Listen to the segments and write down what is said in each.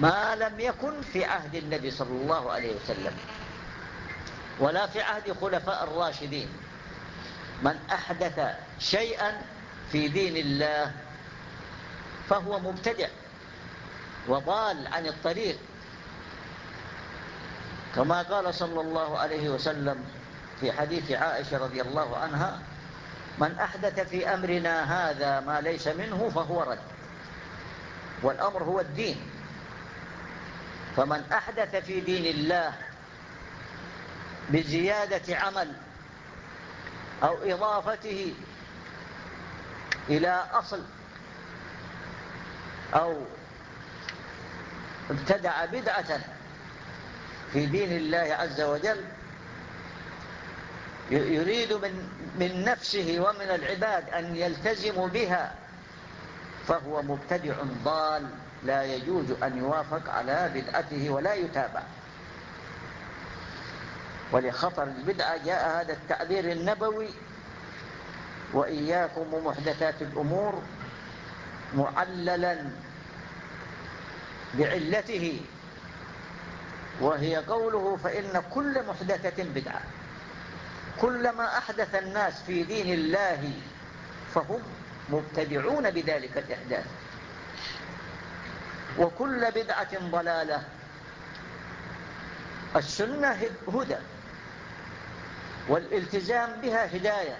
ما لم يكن في عهد النبي صلى الله عليه وسلم. ولا في عهد خلفاء الراشدين. من أحدث شيئا في دين الله فهو مبتدع وضال عن الطريق. كما قال صلى الله عليه وسلم في حديث عائشة رضي الله عنها من أحدث في أمرنا هذا ما ليس منه فهو رد. والأمر هو الدين. فمن أحدث في دين الله بزيادة عمل أو إضافته إلى أصل أو ابتدع بدعة في دين الله عز وجل يريد من, من نفسه ومن العباد أن يلتزموا بها فهو مبتدع ضال. لا يجوز أن يوافق على بدعته ولا يتابع. ولخطر البدعة جاء هذا التعبير النبوي وإياكم ومحدثات الأمور معللا بعلته وهي قوله فإن كل محدثة بدعة كلما أحدث الناس في دين الله فهم مبتدعون بذلك الإحداث. وكل بدعة ضلالة. السنة هدى. والالتزام بها هداية.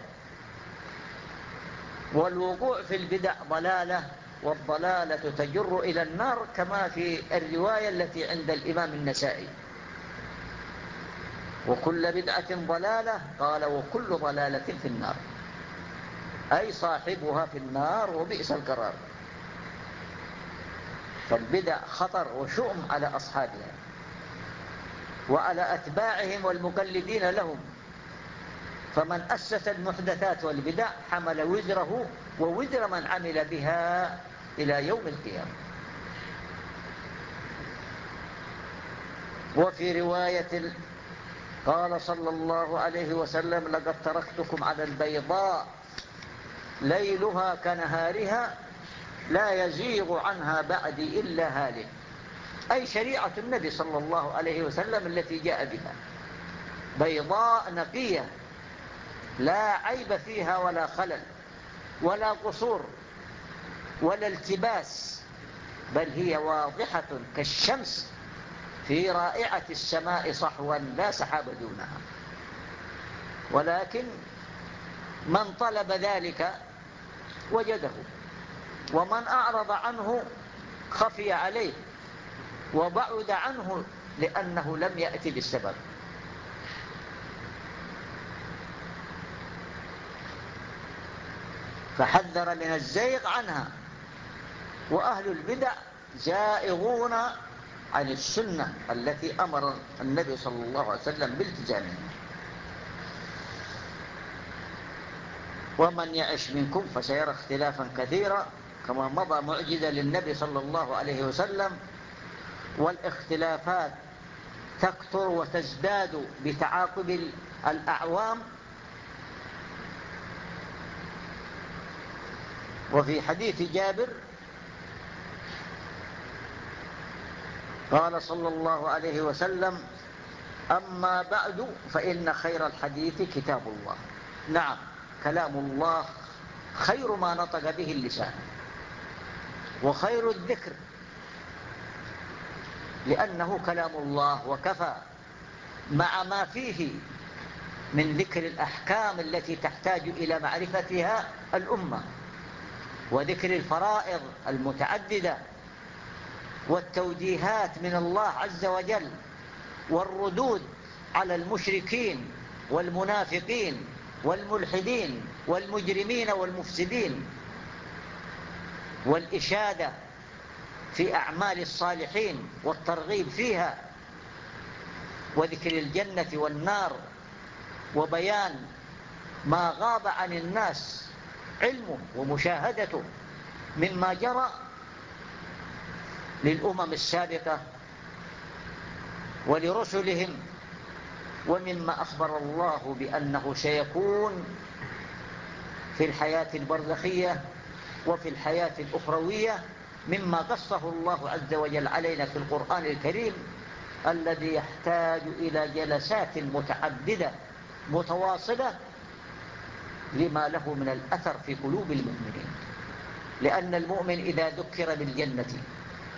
والوقوع في البدع ضلالة. والضلالة تجر إلى النار كما في الرواية التي عند الإمام النسائي. وكل بدعة ضلالة. قال وكل ضلالة في النار. أي صاحبها في النار وبئس القرار. فالبدع خطر وشؤم على أصحابها وعلى أتباعهم والمقلدين لهم. فمن أسس المحدثات والبدع حمل وزره ووزر من عمل بها إلى يوم القيامة. وفي رواية قال صلى الله عليه وسلم لقد تركتكم على البيضاء ليلها كنهارها لا يزيغ عنها بعدي إلا هالك. أي شريعة النبي صلى الله عليه وسلم التي جاء بها. بيضاء نقية. لا عيب فيها ولا خلل. ولا قصور. ولا التباس. بل هي واضحة كالشمس في رائعة السماء صحوا لا سحاب دونها. ولكن من طلب ذلك وجده. ومن أعرض عنه خفي عليه وبعد عنه لأنه لم يأتي بالسبب. فحذر من الزيغ عنها. وأهل البدع زائغون عن السنة التي أمر النبي صلى الله عليه وسلم بالتزامها ومن يعش منكم فسيرى اختلافا كثيرا كما مضى معجزة للنبي صلى الله عليه وسلم والاختلافات تكثر وتزداد بتعاقب الأعوام. وفي حديث جابر قال صلى الله عليه وسلم أما بعد فإن خير الحديث كتاب الله. نعم كلام الله خير ما نطق به اللسان. وخير الذكر لأنه كلام الله وكفى مع ما فيه من ذكر الأحكام التي تحتاج إلى معرفتها الأمة وذكر الفرائض المتعددة والتوجيهات من الله عز وجل والردود على المشركين والمنافقين والملحدين والمجرمين والمفسدين والإشادة في أعمال الصالحين والترغيب فيها وذكر الجنة والنار وبيان ما غاب عن الناس علمه ومشاهدته مما جرى للأمم السابقة ولرسلهم ومما أخبر الله بأنه سيكون في الحياة البرزخية وفي الحياة الأخروية مما قصه الله عز وجل علينا في القرآن الكريم الذي يحتاج إلى جلسات متعددة متواصلة لما له من الأثر في قلوب المؤمنين. لأن المؤمن إذا ذكر بالجنة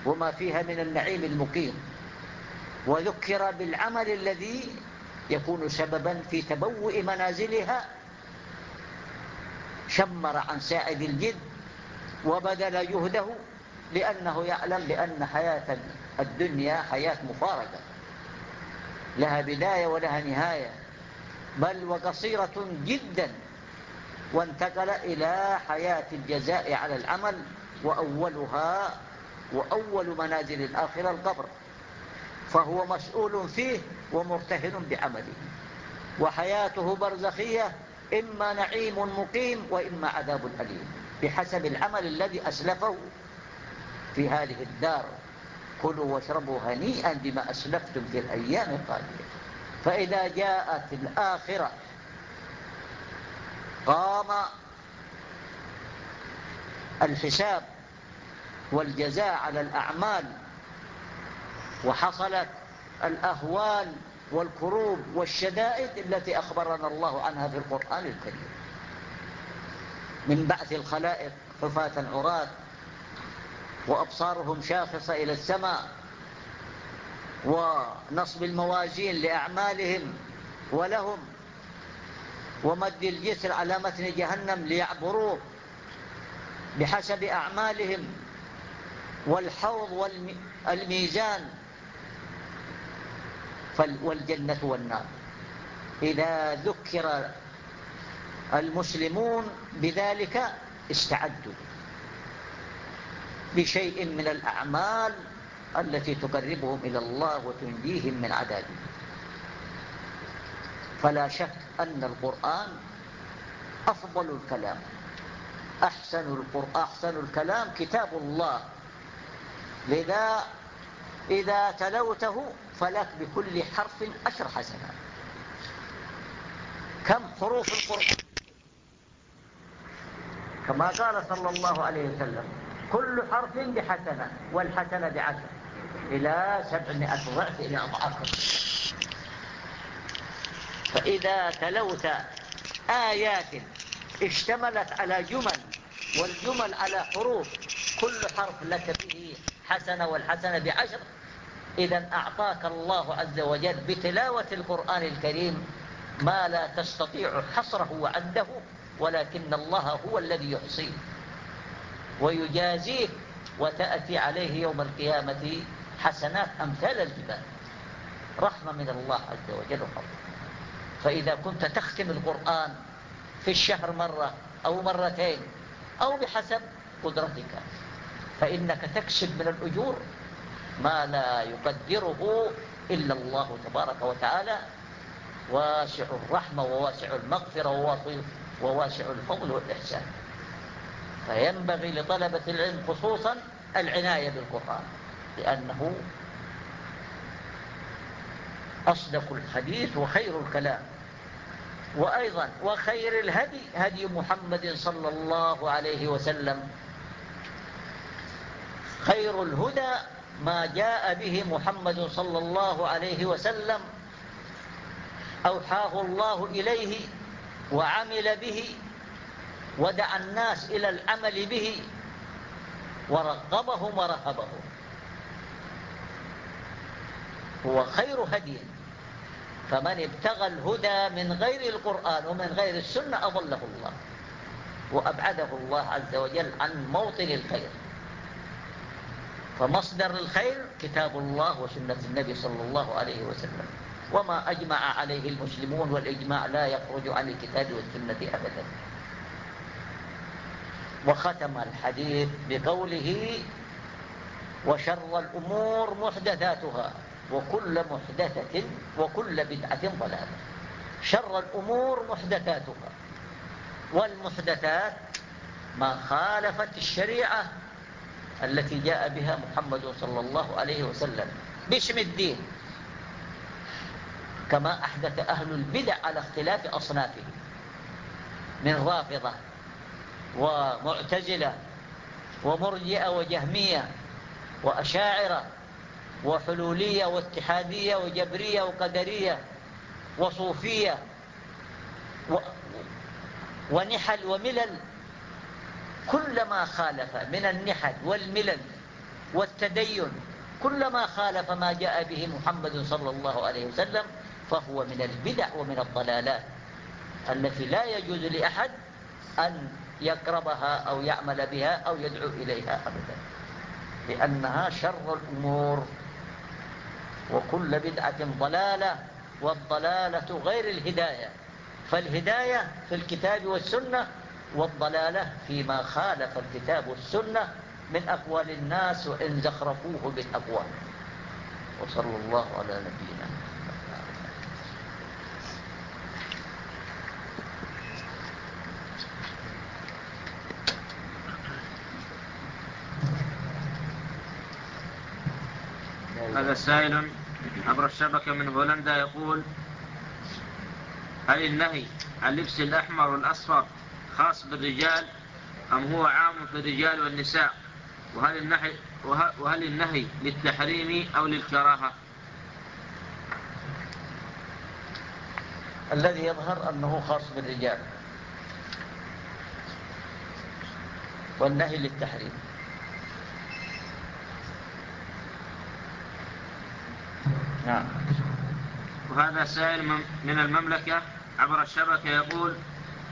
وما فيها من النعيم المقيم وذكر بالعمل الذي يكون سببا في تبوء منازلها شمر عن سائد الجد وبذل جهده لأنه يعلم بأن حياة الدنيا حياة مفارقة. لها بداية ولها نهاية بل وقصيرة جدا وانتقل إلى حياة الجزاء على العمل وأولها وأول منازل الآخرة القبر. فهو مسؤول فيه ومرتهن بعمله. وحياته برزخية إما نعيم مقيم وإما عذاب أليم. بحسب العمل الذي أسلفه في هذه الدار. كلوا واشربوا هنيئا بما أسلفتم في الأيام القادمة. فإذا جاءت الآخرة قام الحساب والجزاء على الأعمال وحصلت الأهوال والكروب والشدائد التي أخبرنا الله عنها في القرآن الكريم. من بعث الخلائق حفاة عراة وأبصارهم شاخصة إلى السماء ونصب الموازين لأعمالهم ولهم ومد الجسر على متن جهنم ليعبروه بحسب أعمالهم والحوض والميزان والجنة والنار. إذا ذكر المسلمون بذلك استعدوا بشيء من الأعمال التي تقربهم إلى الله وتنجيهم من عذابه. فلا شك أن القرآن أفضل الكلام أحسن, القرآن أحسن الكلام كتاب الله. لذا إذا تلوته فلك بكل حرف أشر حسنة. كم حروف القرآن؟ كما قال صلى الله عليه وسلم كل حرف بحسنة والحسنة بعشر. إلى سبعمائة ضعف إلى أضعاف. فإذا تلوت آيات اشتملت على جمل والجمل على حروف كل حرف لك به حسنة والحسنة بعشر. إذا أعطاك الله عز وجل بتلاوة القرآن الكريم ما لا تستطيع حصره وعده. ولكن الله هو الذي يحصيه ويجازيه وتأتي عليه يوم القيامة حسنات أمثال الجبال. رحمة من الله عز وجل وفضل. فإذا كنت تختم القرآن في الشهر مرة أو مرتين أو بحسب قدرتك فإنك تكسب من الأجور ما لا يقدره إلا الله تبارك وتعالى. واسع الرحمة وواسع المغفرة وواسع الفضل والإحسان. فينبغي لطلبة العلم خصوصا العناية بالقرآن لأنه أصدق الحديث وخير الكلام. وأيضا وخير الهدي هدي محمد صلى الله عليه وسلم. خير الهدى ما جاء به محمد صلى الله عليه وسلم. أوحاه الله إليه وعمل به ودعا الناس إلى العمل به ورغبهم ورهبهم. هو خير هدي. فمن ابتغى الهدى من غير القرآن ومن غير السنة أضله الله وأبعده الله عز وجل عن موطن الخير. فمصدر الخير كتاب الله وسنة النبي صلى الله عليه وسلم. وما أجمع عليه المسلمون والإجماع لا يخرج عن الكتاب والسنة أبدا. وختم الحديث بقوله وشر الأمور محدثاتها وكل محدثة وكل بدعة ضلالة. شر الأمور محدثاتها والمحدثات ما خالفت الشريعة التي جاء بها محمد صلى الله عليه وسلم. باسم الدين. كما أحدث أهل البدع على اختلاف أصنافه من رافضة ومعتزلة ومرجئة وجهمية وأشاعرة وحلولية واتحادية وجبرية وقدرية وصوفية و ونحل وملل كلما خالف من النحل والملل والتدين كلما خالف ما جاء به محمد صلى الله عليه وسلم فهو من البدع ومن الضلالات التي لا يجوز لأحد أن يقربها أو يعمل بها أو يدعو إليها أبدا. لأنها شر الأمور. وكل بدعة ضلالة والضلالة غير الهداية. فالهداية في الكتاب والسنة والضلالة فيما خالف الكتاب والسنة من أقوال الناس وإن زخرفوه بالأقوال. وصلى الله على نبينا هذا سائل عبر الشبكة من هولندا يقول هل النهي عن لبس الأحمر والأصفر خاص بالرجال أم هو عام في الرجال والنساء؟ وهل النهي, وهل النهي للتحريم أو للكراهة؟ الذي يظهر أنه خاص بالرجال. والنهي للتحريم. نعم. وهذا سائل من المملكة عبر الشبكة يقول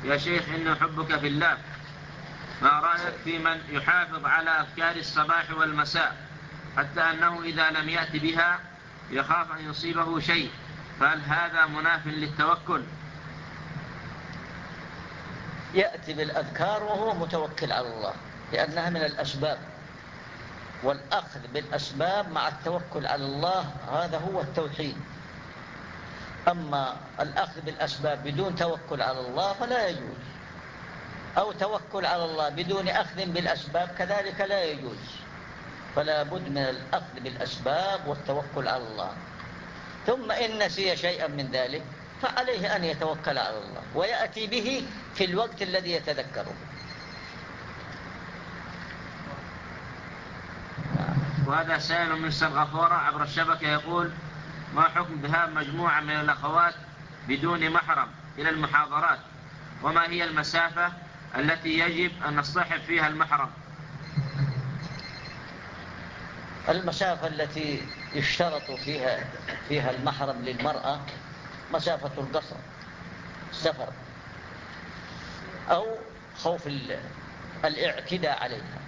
يا شيخ إني أحبك في الله. ما رأيك في من يحافظ على أفكار الصباح والمساء حتى أنه إذا لم يأتي بها يخاف أن يصيبه شيء؟ فهل هذا مناف للتوكل؟ يأتي بالأذكار وهو متوكل على الله لأنها من الأسباب. والأخذ بالأسباب مع التوكل على الله هذا هو التوحيد. أما الأخذ بالأسباب بدون توكل على الله فلا يجوز. أو توكل على الله بدون أخذ بالأسباب كذلك لا يجوز. فلا بد من الأخذ بالأسباب والتوكل على الله. ثم إن نسي شيئا من ذلك فعليه أن يتوكل على الله ويأتي به في الوقت الذي يتذكره. وهذا سائل من سنغافورة عبر الشبكة يقول ما حكم ذهاب مجموعة من الأخوات بدون محرم إلى المحاضرات؟ وما هي المسافة التي يجب أن نصطحب فيها المحرم؟ المسافة التي يشترط فيها فيها المحرم للمرأة مسافة القصر السفر أو خوف الإعتداء عليها.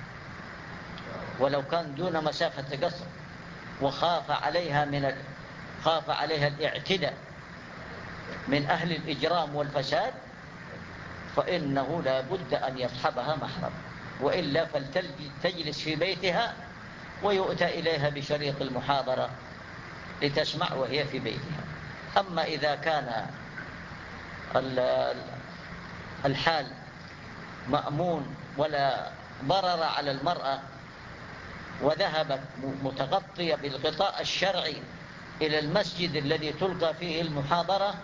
ولو كان دون مسافة قصر وخاف عليها من خاف عليها الاعتداء من أهل الإجرام والفساد فإنه لا بد أن يصحبها محرم. وإلا فلتجلس في بيتها ويؤتى إليها بشريط المحاضرة لتسمع وهي في بيتها. أما إذا كان الحال مأمون ولا ضرر على المرأة وذهبت متغطية بالغطاء الشرعي إلى المسجد الذي تلقى فيه المحاضرة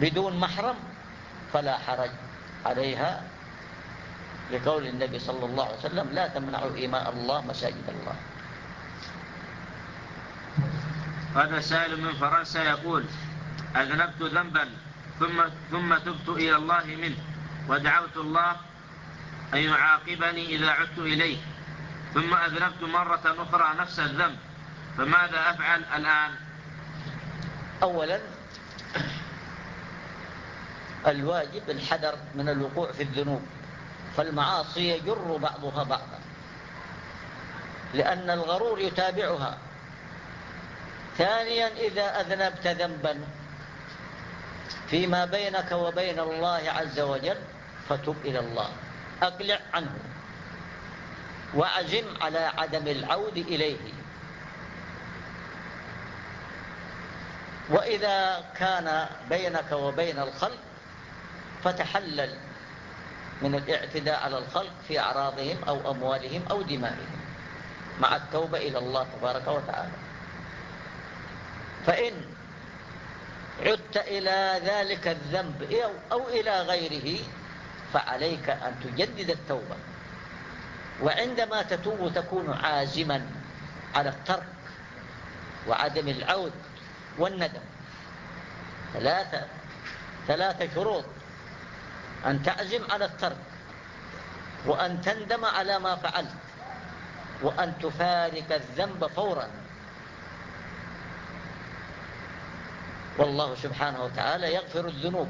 بدون محرم فلا حرج عليها لقول النبي صلى الله عليه وسلم لا تمنعوا إيماء الله مساجد الله. هذا سائل من فرنسا يقول أذنبت ذنبا ثم, ثم تبت إلى الله منه ودعوت الله أن يعاقبني إذا عدت إليه. ثم أذنبت مرة أخرى نفس الذنب. فماذا أفعل الآن؟ أولا الواجب الحذر من الوقوع في الذنوب. فالمعاصي يجر بعضها بعضا. لأن الغرور يتابعها. ثانيا إذا أذنبت ذنبا فيما بينك وبين الله عز وجل فتب إلى الله. أقلع عنه. وعزم على عدم العود إليه. وإذا كان بينك وبين الخلق فتحلل من الاعتداء على الخلق في أعراضهم أو أموالهم أو دمائهم مع التوبة إلى الله تبارك وتعالى. فإن عدت إلى ذلك الذنب أو إلى غيره فعليك أن تجدد التوبة. وعندما تتوب تكون عازما على الترك وعدم العود والندم. ثلاثة ثلاثة شروط. أن تعزم على الترك وأن تندم على ما فعلت وأن تفارق الذنب فورا. والله سبحانه وتعالى يغفر الذنوب.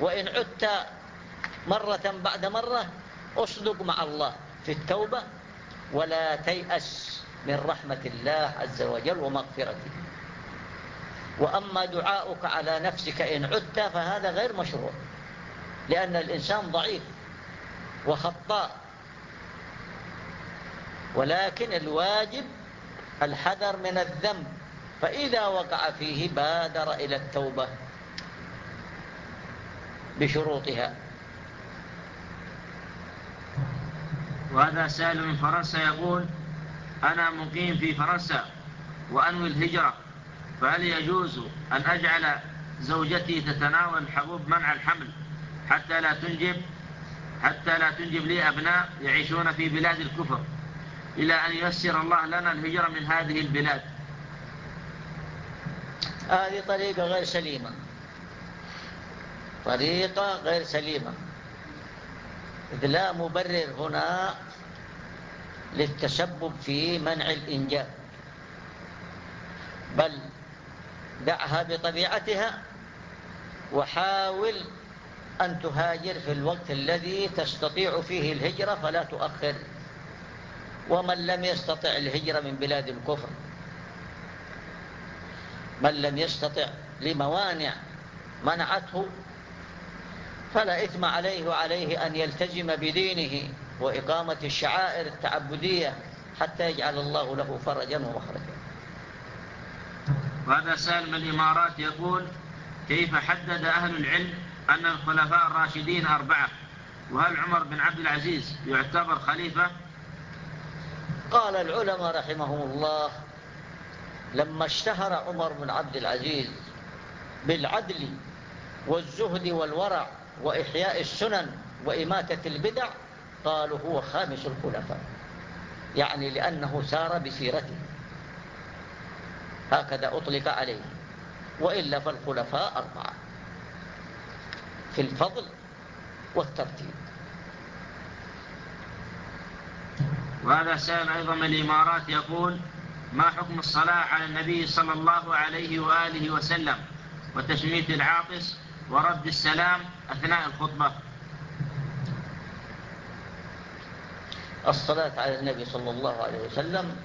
وإن عدت مرة بعد مرة أصدق مع الله. في التوبة ولا تيأس من رحمة الله عز وجل ومغفرته. وأما دعاؤك على نفسك إن عدت فهذا غير مشروع لأن الإنسان ضعيف وخطاء. ولكن الواجب الحذر من الذنب فإذا وقع فيه بادر إلى التوبة بشروطها. وهذا سائل من فرنسا يقول أنا مقيم في فرنسا وأنوي الهجرة فهل يجوز أن أجعل زوجتي تتناول حبوب منع الحمل حتى لا تنجب حتى لا تنجب لي أبناء يعيشون في بلاد الكفر إلى أن ييسر الله لنا الهجرة من هذه البلاد؟ هذه طريقة غير سليمة. طريقة غير سليمة. إذ لا مبرر هنا للتسبب في منع الإنجاب بل دعها بطبيعتها وحاول أن تهاجر في الوقت الذي تستطيع فيه الهجرة فلا تؤخر. ومن لم يستطع الهجرة من بلاد الكفر من لم يستطع لموانع منعته فلا إثم عليه وعليه أن يلتزم بدينه وإقامة الشعائر التعبدية حتى يجعل الله له فرجا ومخرجا. وهذا سائل من الإمارات يقول كيف حدد أهل العلم أن الخلفاء الراشدين أربعة؟ وهل عمر بن عبد العزيز يعتبر خليفة؟ قال العلماء رحمهم الله لما اشتهر عمر بن عبد العزيز بالعدل والزهد والورع وإحياء السنن وإماتة البدع قالوا هو خامس الخلفاء. يعني لأنه سار بسيرته. هكذا أطلق عليه. وإلا فالخلفاء أربعة. في الفضل والترتيب. وهذا سائل أيضا من الإمارات يقول ما حكم الصلاة على النبي صلى الله عليه وآله وسلم وتشميت العاطس ورد السلام أثناء الخطبة. الصلاة على النبي صلى الله عليه وسلم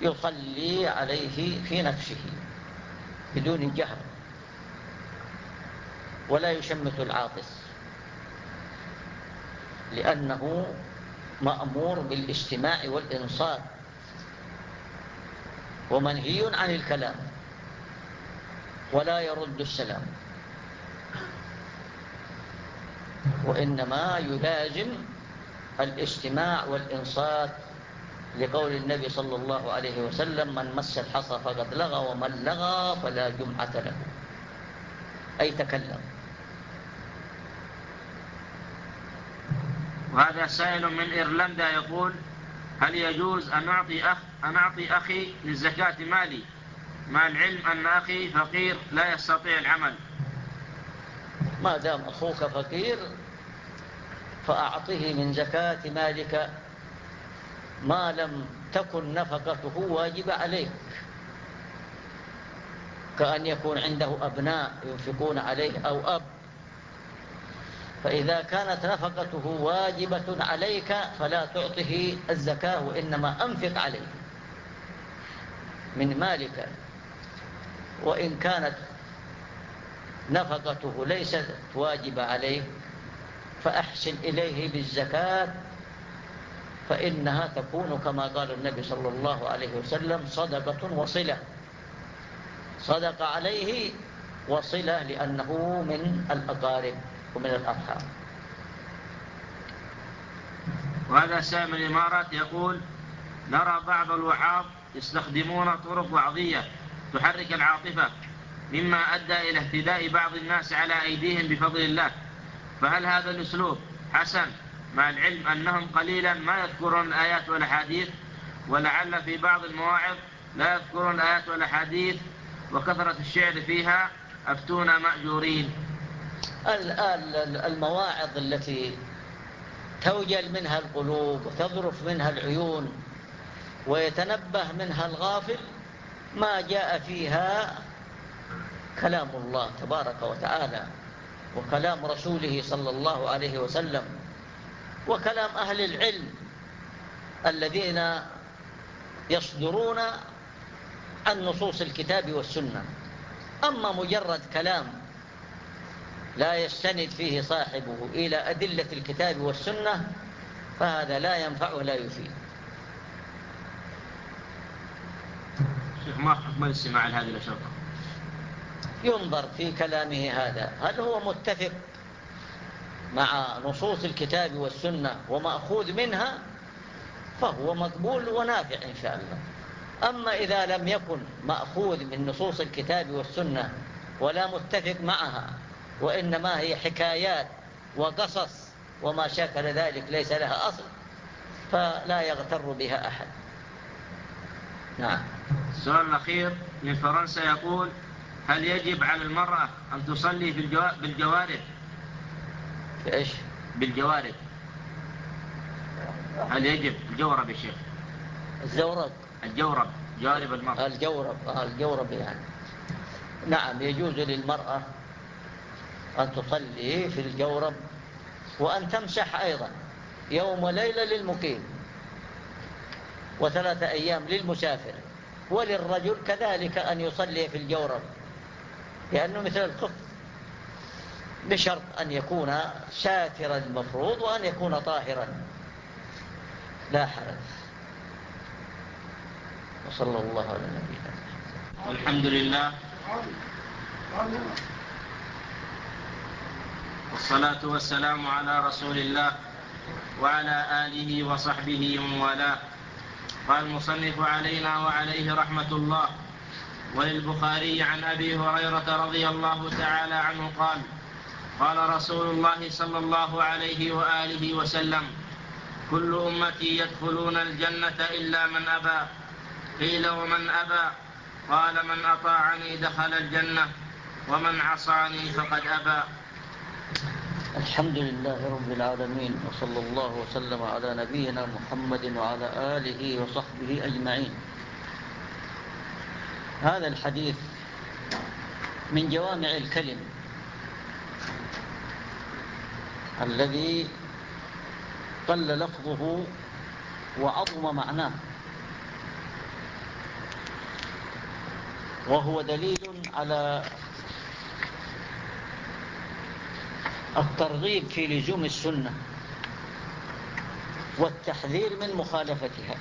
يصلي عليه في نفسه بدون جهر ولا يشمت العاطس لأنه مأمور بالاجتماع والإنصات ومنهي عن الكلام ولا يرد السلام. وإنما يلازم الاجتماع والإنصات لقول النبي صلى الله عليه وسلم من مس الحصى فقد لغى ومن لغى فلا جمعة له. أي تكلم. وهذا سائل من إيرلندا يقول هل يجوز أن أعطي, أخ أن أعطي أخي للزكاة مالي؟ مع العلم أن أخي فقير لا يستطيع العمل. ما دام أخوك فقير فأعطه من زكاة مالك ما لم تكن نفقته واجبة عليك. كأن يكون عنده أبناء ينفقون عليه أو أب. فإذا كانت نفقته واجبة عليك فلا تعطه الزكاة وإنما أنفق عليه من مالك. وإن كانت نفقته ليست واجبة عليه فأحسن إليه بالزكاة فإنها تكون كما قال النبي صلى الله عليه وسلم صدقة وصلة. صدق عليه وصلة لأنه من الأقارب ومن الأرحام. وهذا سام الإمارات يقول نرى بعض الوعاظ يستخدمون طرق وعظية تحرك العاطفة مما أدى إلى اهتداء بعض الناس على أيديهم بفضل الله. فهل هذا الأسلوب حسن مع العلم أنهم قليلا ما يذكرون الآيات والأحاديث ولعل في بعض المواعظ لا يذكرون الآيات والأحاديث وكثرة الشعر فيها أفتونا مأجورين؟ المواعظ التي توجل منها القلوب وتظرف منها العيون ويتنبه منها الغافل ما جاء فيها كلام الله تبارك وتعالى وكلام رسوله صلى الله عليه وسلم وكلام أهل العلم الذين يصدرون عن نصوص الكتاب والسنة. أما مجرد كلام لا يستند فيه صاحبه إلى أدلة الكتاب والسنة فهذا لا ينفع ولا يفيد. شيخ ما حكم الاستماع لهذه الأشرطة ينظر في كلامه هذا. هل هو متفق مع نصوص الكتاب والسنة ومأخوذ منها؟ فهو مقبول ونافع إن شاء الله. أما إذا لم يكن مأخوذ من نصوص الكتاب والسنة ولا متفق معها وإنما هي حكايات وقصص وما شاكل ذلك ليس لها أصل فلا يغتر بها أحد. نعم. السؤال الأخير من فرنسا يقول هل يجب على المرأة أن تصلي بالجوارب في إيش؟ بالجوارب هل يجب؟ الجورب يا شيخ. الزورب الجورب جوارب المرأة. الجورب آه الجورب يعني. نعم يجوز للمرأة أن تصلي في الجورب وأن تمسح أيضا يوم وليلة للمقيم وثلاثة أيام للمسافر. وللرجل كذلك أن يصلي في الجورب. لأنه مثل الخف بشرط أن يكون ساترا المفروض وأن يكون طاهرا. لا حرج. وصلى الله على نبينا والحمد لله. والصلاة والسلام على رسول الله وعلى آله وصحبه ومن والاه قال المصنف علينا وعليه رحمة الله. وللبخاري عن أبي هريرة رضي الله تعالى عنه قال قال رسول الله صلى الله عليه وآله وسلم كل أمتي يدخلون الجنة إلا من أبى. قيل ومن أبى؟ قال من أطاعني دخل الجنة ومن عصاني فقد أبى. الحمد لله رب العالمين وصلى الله وسلم على نبينا محمد وعلى آله وصحبه أجمعين. هذا الحديث من جوامع الكلم الذي قل لفظه وعظم معناه وهو دليل على الترغيب في لزوم السنة والتحذير من مخالفتها.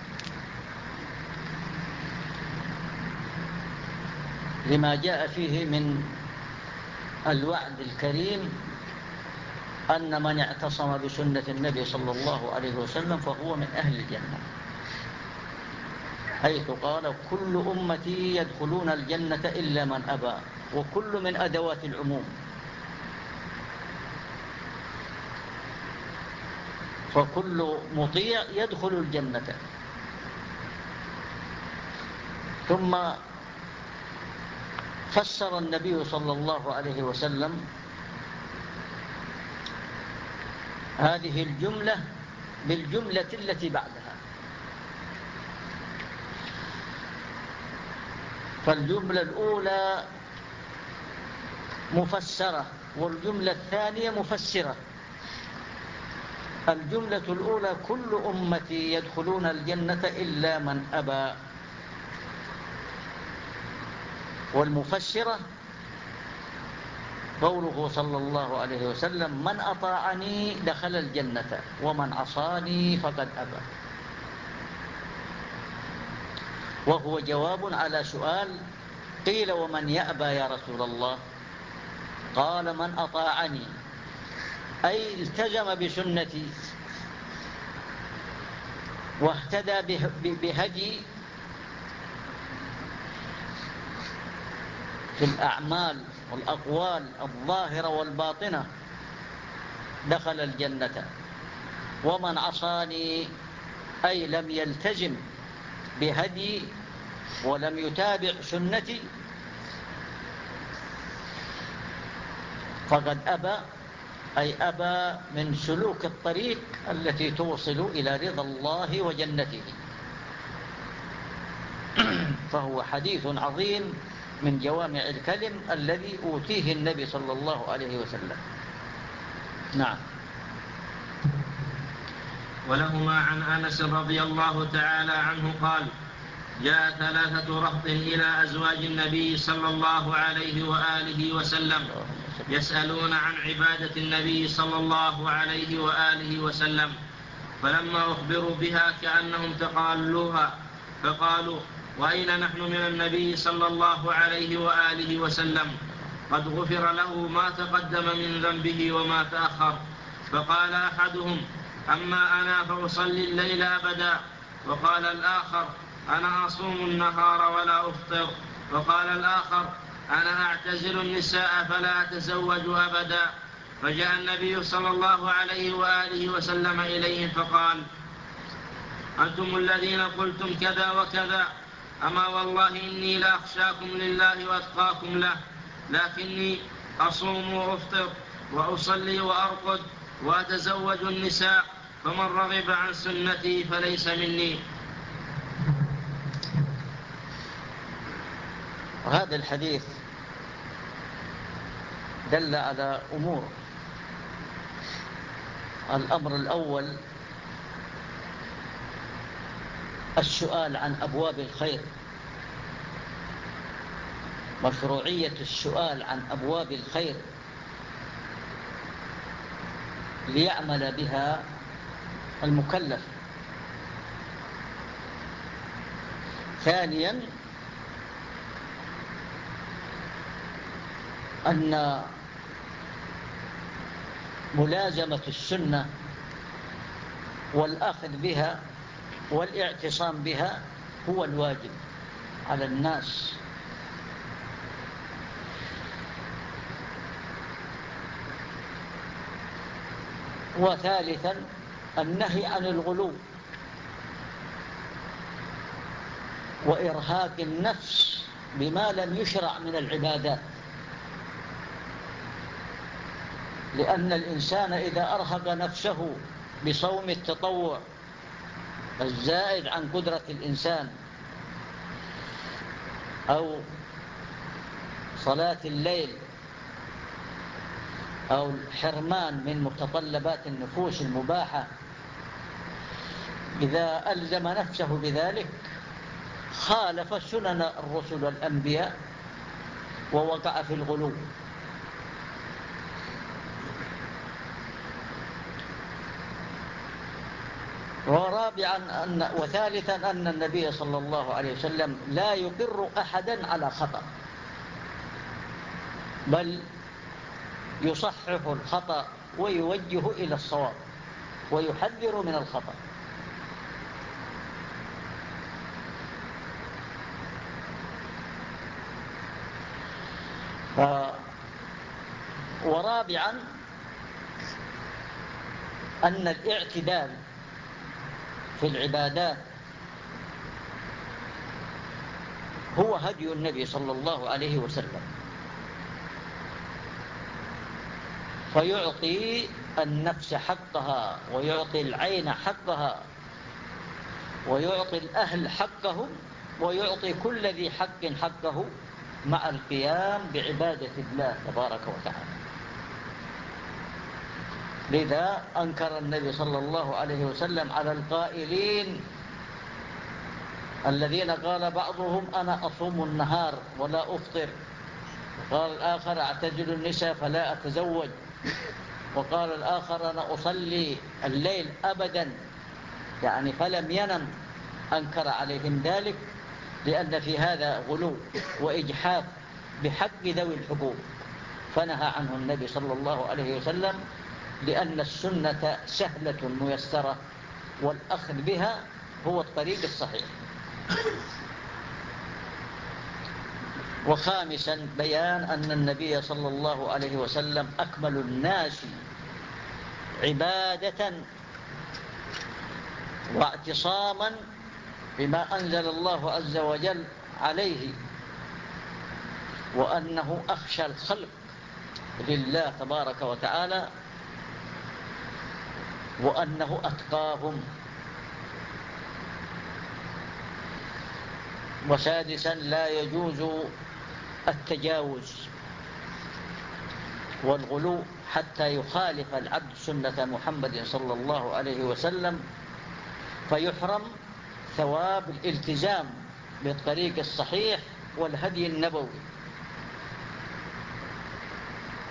لما جاء فيه من الوعد الكريم أن من اعتصم بسنة النبي صلى الله عليه وسلم فهو من أهل الجنة. حيث قال كل أمتي يدخلون الجنة إلا من أبى وكل من أدوات العموم. فكل مطيع يدخل الجنة. ثم فسر النبي صلى الله عليه وسلم هذه الجملة بالجملة التي بعدها. فالجملة الأولى مفسرة والجملة الثانية مفسرة. الجملة الأولى كل أمتي يدخلون الجنة إلا من أبى. والمفسرة قوله صلى الله عليه وسلم من أطاعني دخل الجنة ومن عصاني فقد أبى. وهو جواب على سؤال قيل ومن يأبى يا رسول الله؟ قال من أطاعني. أي التزم بسنتي واهتدى بهدي في الأعمال والأقوال الظاهرة والباطنة دخل الجنة. ومن عصاني أي لم يلتزم بهدي ولم يتابع سنتي فقد أبى أي أبى من سلوك الطريق التي توصل إلى رضا الله وجنته. فهو حديث عظيم. من جوامع الكلم الذي أوتيه النبي صلى الله عليه وسلم. نعم. ولهما عن أنس رضي الله تعالى عنه قال جاء ثلاثة رهط إلى أزواج النبي صلى الله عليه وآله وسلم. يسألون عن عبادة النبي صلى الله عليه وآله وسلم. فلما أخبروا بها كأنهم تقالوها فقالوا وأين نحن من النبي صلى الله عليه وآله وسلم؟ قد غفر له ما تقدم من ذنبه وما تأخر. فقال أحدهم أما أنا فأصلي الليل أبدا. وقال الآخر أنا أصوم النهار ولا أفطر. وقال الآخر أنا أعتزل النساء فلا أتزوج أبدا. فجاء النبي صلى الله عليه وآله وسلم إليهم فقال أنتم الذين قلتم كذا وكذا. أما والله إني لأخشاكم لله وأتقاكم له لكني أصوم وأفطر وأصلي وأرقد وأتزوج النساء فمن رغب عن سنتي فليس مني. وهذا الحديث دل على أمور. الأمر الأول السؤال عن أبواب الخير. مشروعية السؤال عن أبواب الخير ليعمل بها المكلف. ثانيا أن ملازمة السنة والأخذ بها والاعتصام بها هو الواجب على الناس. وثالثا النهي عن الغلو وإرهاق النفس بما لم يشرع من العبادات. لأن الإنسان إذا أرهق نفسه بصوم التطوع الزائد عن قدرة الإنسان أو صلاة الليل أو الحرمان من متطلبات النفوس المباحة إذا ألزم نفسه بذلك خالف سنن الرسل والأنبياء ووقع في الغلو. ورابعا أن وثالثا أن النبي صلى الله عليه وسلم لا يقر أحدا على خطأ. بل يصحح الخطأ ويوجه إلى الصواب ويحذر من الخطأ. ف ورابعا أن الاعتدال في العبادات. هو هدي النبي صلى الله عليه وسلم. فيعطي النفس حقها ويعطي العين حقها ويعطي الأهل حقهم ويعطي كل ذي حق حقه مع القيام بعبادة الله تبارك وتعالى. لذا أنكر النبي صلى الله عليه وسلم على القائلين الذين قال بعضهم أنا أصوم النهار ولا أفطر. وقال الآخر أعتجل النساء فلا أتزوج. وقال الآخر أنا أصلي الليل أبدا. يعني فلم ينم. أنكر عليهم ذلك لأن في هذا غلو وإجحاف بحق ذوي الحقوق. فنهى عنه النبي صلى الله عليه وسلم لأن السنة سهلة ميسرة والأخذ بها هو الطريق الصحيح. وخامسا بيان أن النبي صلى الله عليه وسلم أكمل الناس عبادة واعتصاما بما أنزل الله عز وجل عليه وأنه أخشى الخلق لله تبارك وتعالى وأنه أتقاهم. وسادسا لا يجوز التجاوز والغلو حتى يخالف العبد سنة محمد صلى الله عليه وسلم فيحرم ثواب الالتزام بالطريق الصحيح والهدي النبوي.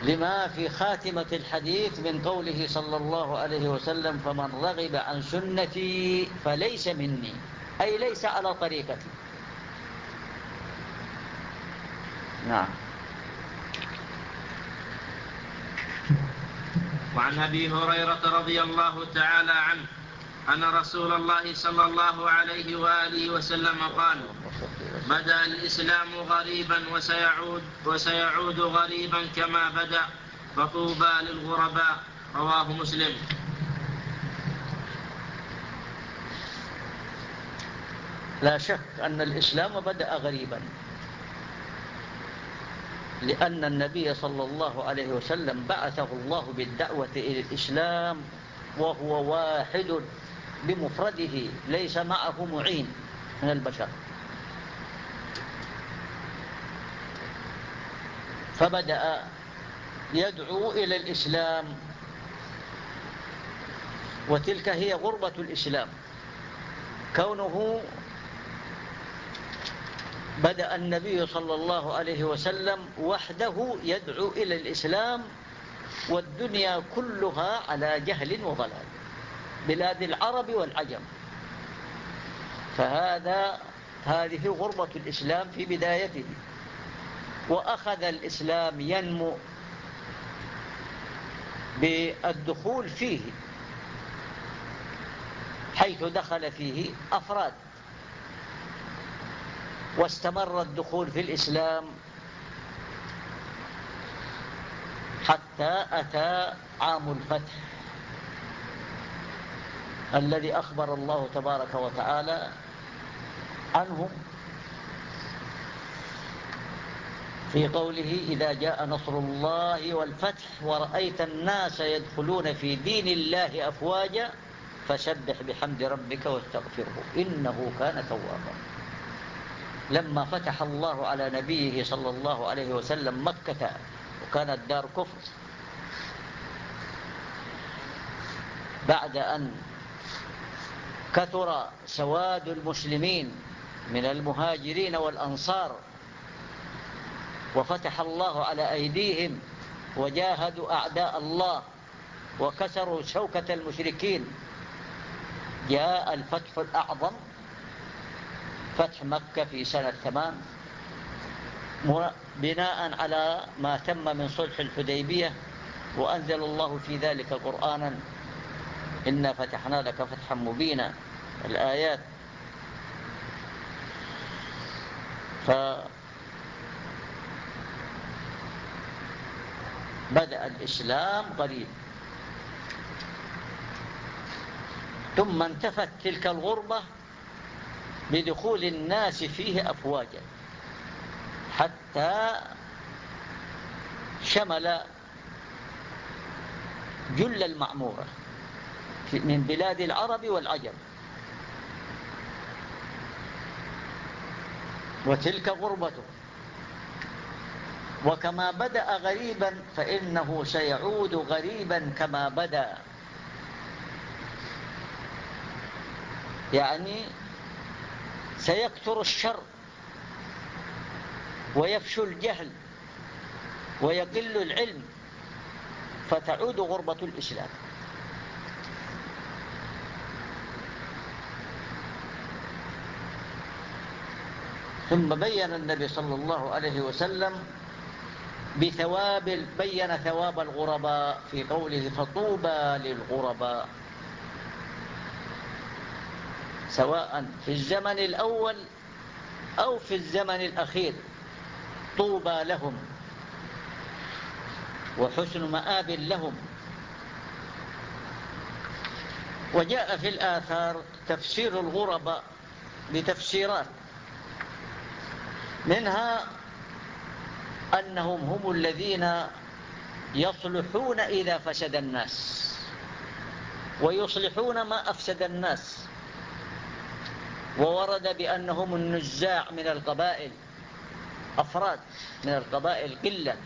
لما في خاتمة الحديث من قوله صلى الله عليه وسلم فمن رغب عن سنتي فليس مني. أي ليس على طريقتي. نعم. وعن أبي هريرة رضي الله تعالى عنه أن رسول الله صلى الله عليه وآله وسلم قال بدأ الإسلام غريبا وسيعود, وسيعود غريبا كما بدأ فطوبى للغرباء. رواه مسلم. لا شك أن الإسلام بدأ غريبا لأن النبي صلى الله عليه وسلم بعثه الله بالدعوة إلى الإسلام وهو واحد بمفرده ليس معه معين من البشر. فبدأ يدعو إلى الإسلام. وتلك هي غربة الإسلام. كونه بدأ النبي صلى الله عليه وسلم وحده يدعو إلى الإسلام والدنيا كلها على جهل وضلال. بلاد العرب والعجم. فهذا هذه غربة الإسلام في بدايته. وأخذ الإسلام ينمو بالدخول فيه حيث دخل فيه أفراد. واستمر الدخول في الإسلام حتى أتى عام الفتح. الذي أخبر الله تبارك وتعالى عنه في قوله إذا جاء نصر الله والفتح ورأيت الناس يدخلون في دين الله أفواجا فسبح بحمد ربك واستغفره إنه كان توابا. لما فتح الله على نبيه صلى الله عليه وسلم مكة وكانت دار كفر بعد أن كثر سواد المسلمين من المهاجرين والأنصار. وفتح الله على أيديهم وجاهدوا أعداء الله وكسروا شوكة المشركين. جاء الفتح الأعظم فتح مكة في سنة ثمان بناء على ما تم من صلح الحديبية وأنزل الله في ذلك قرآنا. إنا فتحنا لك فتحا مبينا. الآيات. فبدأ الإسلام قريب. ثم انتفت تلك الغربة بدخول الناس فيه أفواجا. حتى شمل جل المعمورة. من بلاد العرب والعجم. وتلك غربته. وكما بدأ غريبا فإنه سيعود غريبا كما بدأ. يعني سيكثر الشر ويفشو الجهل ويقل العلم فتعود غربة الإسلام. ثم بين النبي صلى الله عليه وسلم بثواب بين ثواب الغرباء في قوله فطوبى للغرباء. سواء في الزمن الأول أو في الزمن الأخير طوبى لهم وحسن مآب لهم. وجاء في الآثار تفسير الغرباء بتفسيرات. منها أنهم هم الذين يصلحون إذا فسد الناس ويصلحون ما أفسد الناس وورد بأنهم النزاع من القبائل أفراد من القبائل قلة.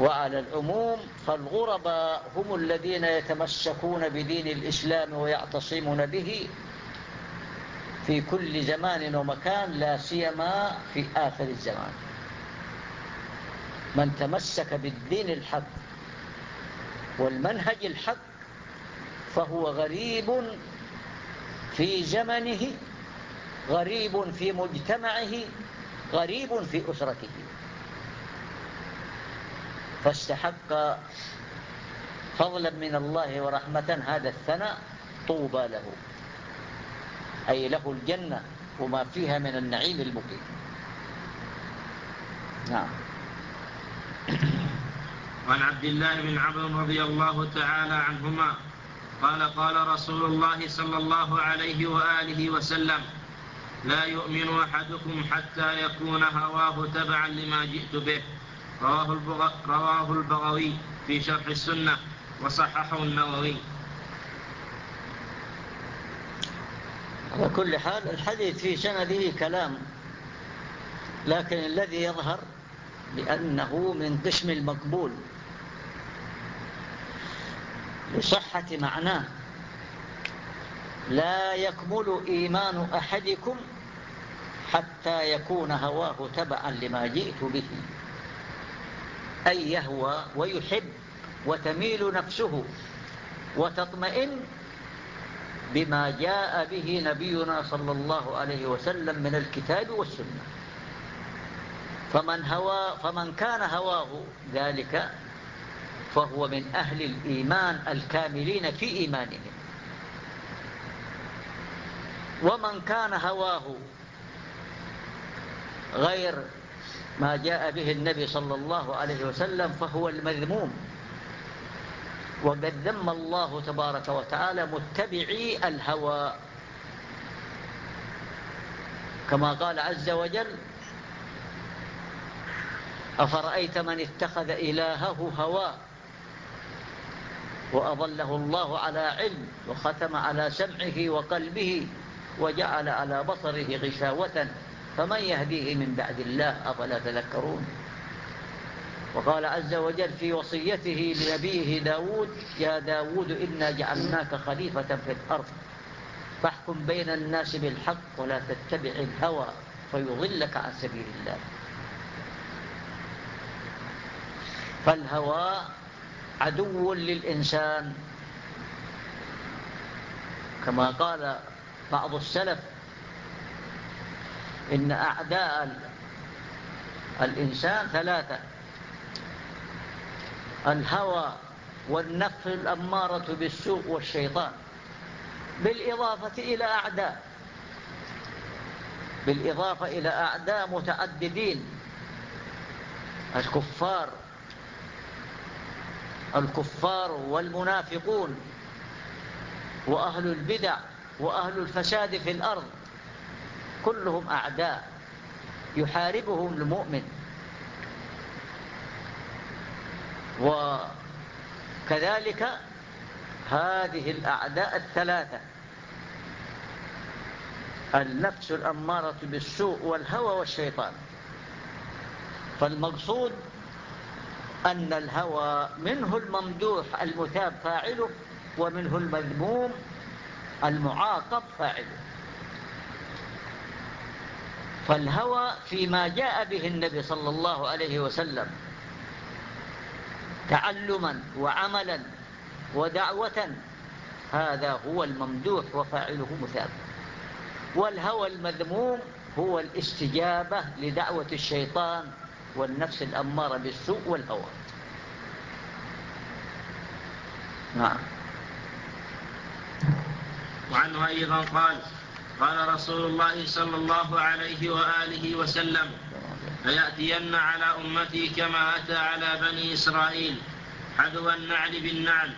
وعلى العموم فالغرباء هم الذين يتمسكون بدين الإسلام ويعتصمون به. في كل زمان ومكان لا سيما في آخر الزمان. من تمسك بالدين الحق والمنهج الحق فهو غريب في زمنه غريب في مجتمعه غريب في أسرته. فاستحق فضلا من الله ورحمة هذا الثناء طوبى له. أي له الجنة وما فيها من النعيم المقيم. نعم. وعن عبد الله بن عمرو رضي الله تعالى عنهما قال قال رسول الله صلى الله عليه وآله وسلم لا يؤمن أحدكم حتى يكون هواه تبعا لما جئت به. رواه, البغ... رواه البغوي في شرح السنة وصححه النووي. على كل حال الحديث في سنده كلام لكن الذي يظهر بأنه من قسم المقبول لصحة معناه. لا يكمل إيمان أحدكم حتى يكون هواه تبعا لما جئت به أي يهوى ويحب وتميل نفسه وتطمئن بما جاء به نبينا صلى الله عليه وسلم من الكتاب والسنة. فمن, هوى فمن كان هواه ذلك فهو من أهل الإيمان الكاملين في إيمانهم. ومن كان هواه غير ما جاء به النبي صلى الله عليه وسلم فهو المذموم. وقد ذم الله تبارك وتعالى متبعي الهوى. كما قال عز وجل أفرأيت من اتخذ إلهه هواه وأضله الله على علم وختم على سمعه وقلبه وجعل على بصره غشاوة فمن يهديه من بعد الله؟ أفلا تذكرون؟ وقال عز وجل في وصيته لنبيه داود يا داود إنا جعلناك خليفة في الأرض. فاحكم بين الناس بالحق ولا تتبع الهوى فيضلك عن سبيل الله. فالهوى عدو للإنسان. كما قال بعض السلف إن أعداء الإنسان ثلاثة. الهوى والنفس الأمارة بالسوء والشيطان. بالإضافة إلى أعداء. بالإضافة إلى أعداء متعددين. الكفار. الكفار والمنافقون. وأهل البدع. وأهل الفساد في الأرض. كلهم أعداء. يحاربهم المؤمن. وكذلك هذه الأعداء الثلاثة النفس الأمارة بالسوء والهوى والشيطان. فالمقصود أن الهوى منه الممدوح المثاب فاعله ومنه المذموم المعاقب فاعله. فالهوى فيما جاء به النبي صلى الله عليه وسلم تعلما وعملا ودعوة هذا هو الممدوح وفاعله مثاب. والهوى المذموم هو الاستجابة لدعوة الشيطان والنفس الأمارة بالسوء والهوى. نعم. وعنه أيضا قال قال رسول الله صلى الله عليه وآله وسلم فيأتين على أمتي كما أتى على بني إسرائيل حذو النعل بالنعل.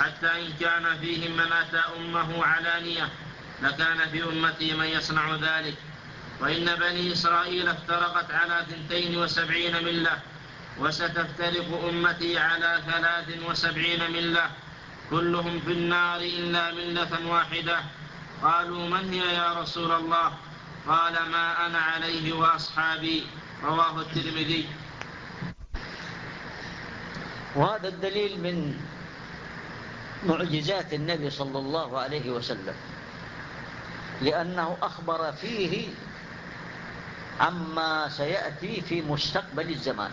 حتى إن كان فيهم من أتى أمه علانية لكان في أمتي من يصنع ذلك. وإن بني إسرائيل افترقت على ثنتين وسبعين ملة وستفترق أمتي على ثلاث وسبعين ملة. كلهم في النار إلا ملة واحدة. قالوا من هي يا رسول الله؟ قال ما أنا عليه وأصحابي. رواه الترمذي. وهذا الدليل من معجزات النبي صلى الله عليه وسلم لأنه أخبر فيه عما سيأتي في مستقبل الزمان.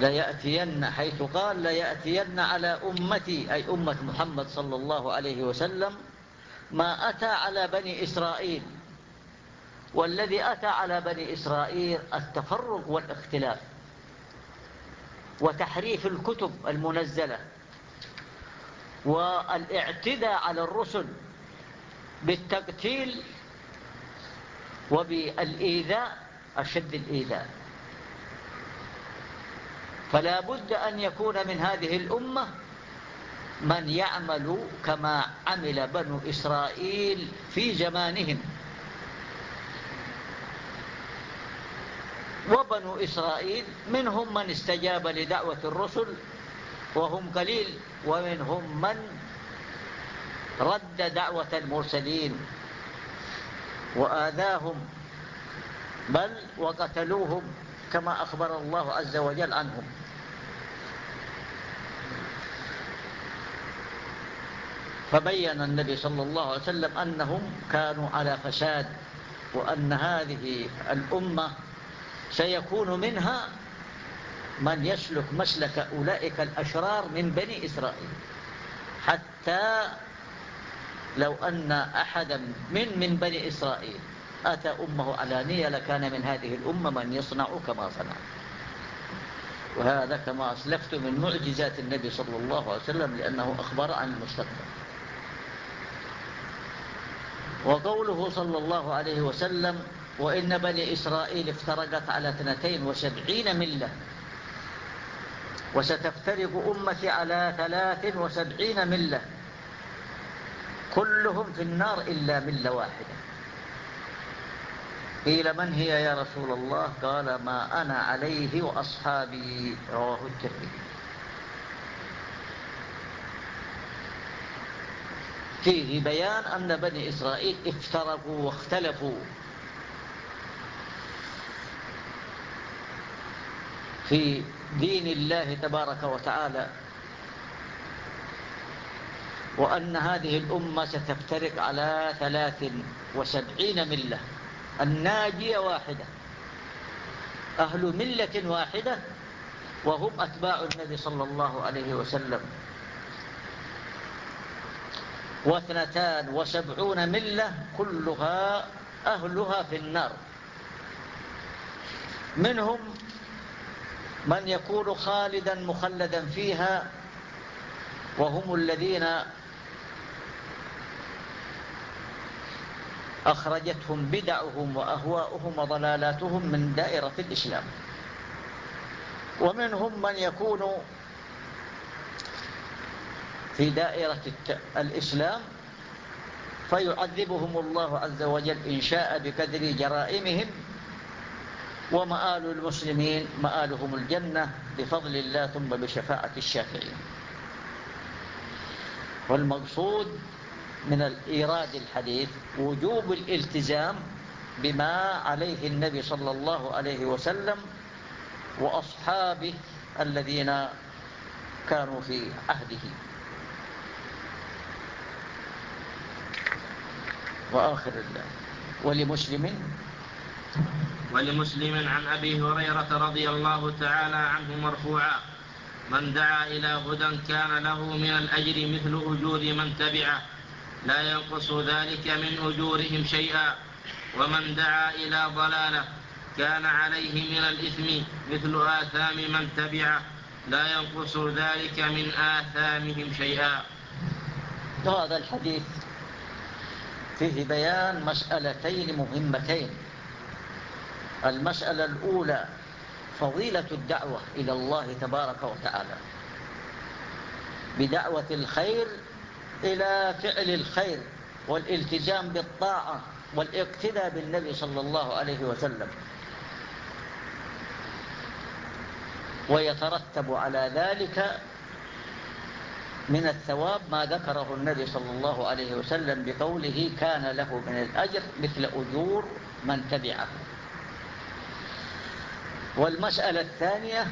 ليأتين حيث قال ليأتين على أمتي أي أمة محمد صلى الله عليه وسلم ما أتى على بني إسرائيل. والذي أتى على بني إسرائيل التفرق والاختلاف وتحريف الكتب المنزلة والإعتداء على الرسل بالتقتيل وبالإيذاء أشد الإيذاء. فلا بد أن يكون من هذه الأمة من يعمل كما عمل بنو إسرائيل في زمانهم. وبنو إسرائيل منهم من استجاب لدعوة الرسل وهم قليل ومنهم من رد دعوة المرسلين وآذاهم بل وقتلوهم كما أخبر الله عز وجل عنهم. فبين النبي صلى الله عليه وسلم أنهم كانوا على فساد وأن هذه الأمة سيكون منها من يسلك مسلك أولئك الأشرار من بني إسرائيل. حتى لو أن أحدا من من بني إسرائيل أتى أمه علانية لكان من هذه الأمة من يصنع كما صنع. وهذا كما أسلفت من معجزات النبي صلى الله عليه وسلم لأنه أخبر عن المستقبل. وقوله صلى الله عليه وسلم وإن بني إسرائيل افترقت على اثنتين وسبعين ملة. وستفترق أمتي على ثلاث وسبعين ملة. كلهم في النار إلا ملة واحدة. قيل من هي يا رسول الله؟ قال ما أنا عليه وأصحابي. رواه الترمذي. فيه بيان أن بني إسرائيل افترقوا واختلفوا. في دين الله تبارك وتعالى وأن هذه الأمة ستفترق على ثلاث وسبعين ملة. الناجية واحدة أهل ملة واحدة وهم أتباع النبي صلى الله عليه وسلم. واثنتان وسبعون ملة كلها أهلها في النار. منهم من يكون خالدا مخلدا فيها وهم الذين أخرجتهم بدعهم وأهواؤهم وضلالاتهم من دائرة الإسلام. ومنهم من يكون في دائرة الإسلام فيعذبهم الله عز وجل إن شاء بقدر جرائمهم ومآل المسلمين مآلهم الجنة بفضل الله ثم بشفاعة الشافعين. والمقصود من الإيراد الحديث وجوب الالتزام بما عليه النبي صلى الله عليه وسلم وأصحابه الذين كانوا في عهده. وآخر الله ولمسلم ولمسلم عن أبي هريرة رضي الله تعالى عنه مرفوعا من دعا إلى هدى كان له من الأجر مثل أجور من تبعه لا ينقص ذلك من أجورهم شيئا ومن دعا إلى ضلالة كان عليه من الإثم مثل آثام من تبعه لا ينقص ذلك من آثامهم شيئا. هذا الحديث فيه بيان مسألتين مهمتين. المسألة الأولى فضيلة الدعوة إلى الله تبارك وتعالى. بدعوة الخير إلى فعل الخير والالتزام بالطاعة والاقتداء بالنبي صلى الله عليه وسلم. ويترتب على ذلك من الثواب ما ذكره النبي صلى الله عليه وسلم بقوله كان له من الأجر مثل أجور من تبعه. والمسألة الثانية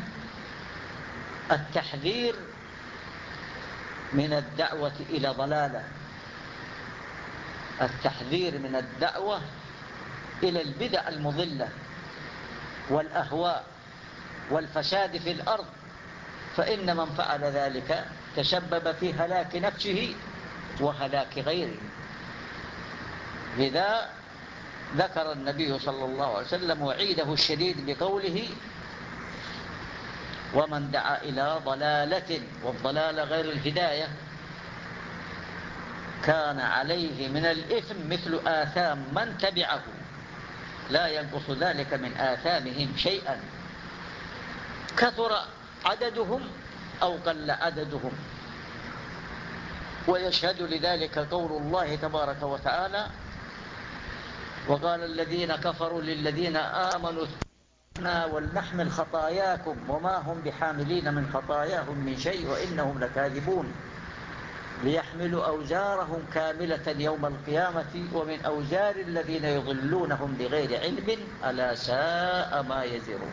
التحذير من الدعوة إلى ضلالة. التحذير من الدعوة إلى البدع المضلة والأهواء والفساد في الأرض. فإن من فعل ذلك تسبب في هلاك نفسه وهلاك غيره. لذا ذكر النبي صلى الله عليه وسلم وعيده الشديد بقوله ومن دعا إلى ضلالة والضلال غير الهداية كان عليه من الإثم مثل آثام من تبعه. لا ينقص ذلك من آثامهم شيئا. كثر عددهم أو قل عددهم. ويشهد لذلك قول الله تبارك وتعالى وقال الذين كفروا للذين آمنوا ولنحمل خطاياكم وما هم بحاملين من خطاياهم من شيء وإنهم لكاذبون ليحملوا أوزارهم كاملة يوم القيامة ومن أوزار الذين يضلونهم بغير علم ألا ساء ما يزرون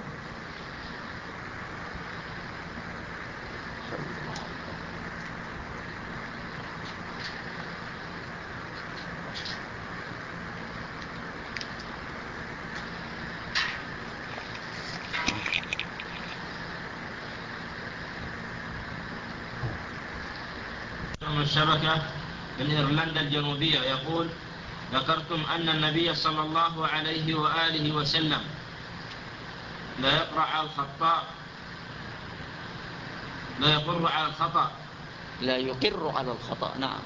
الشبكة في إيرلندا الجنوبية يقول ذكرتم أن النبي صلى الله عليه وآله وسلم لا يقرأ على الخطاء لا يقر على الخطأ. لا يقر على الخطأ نعم.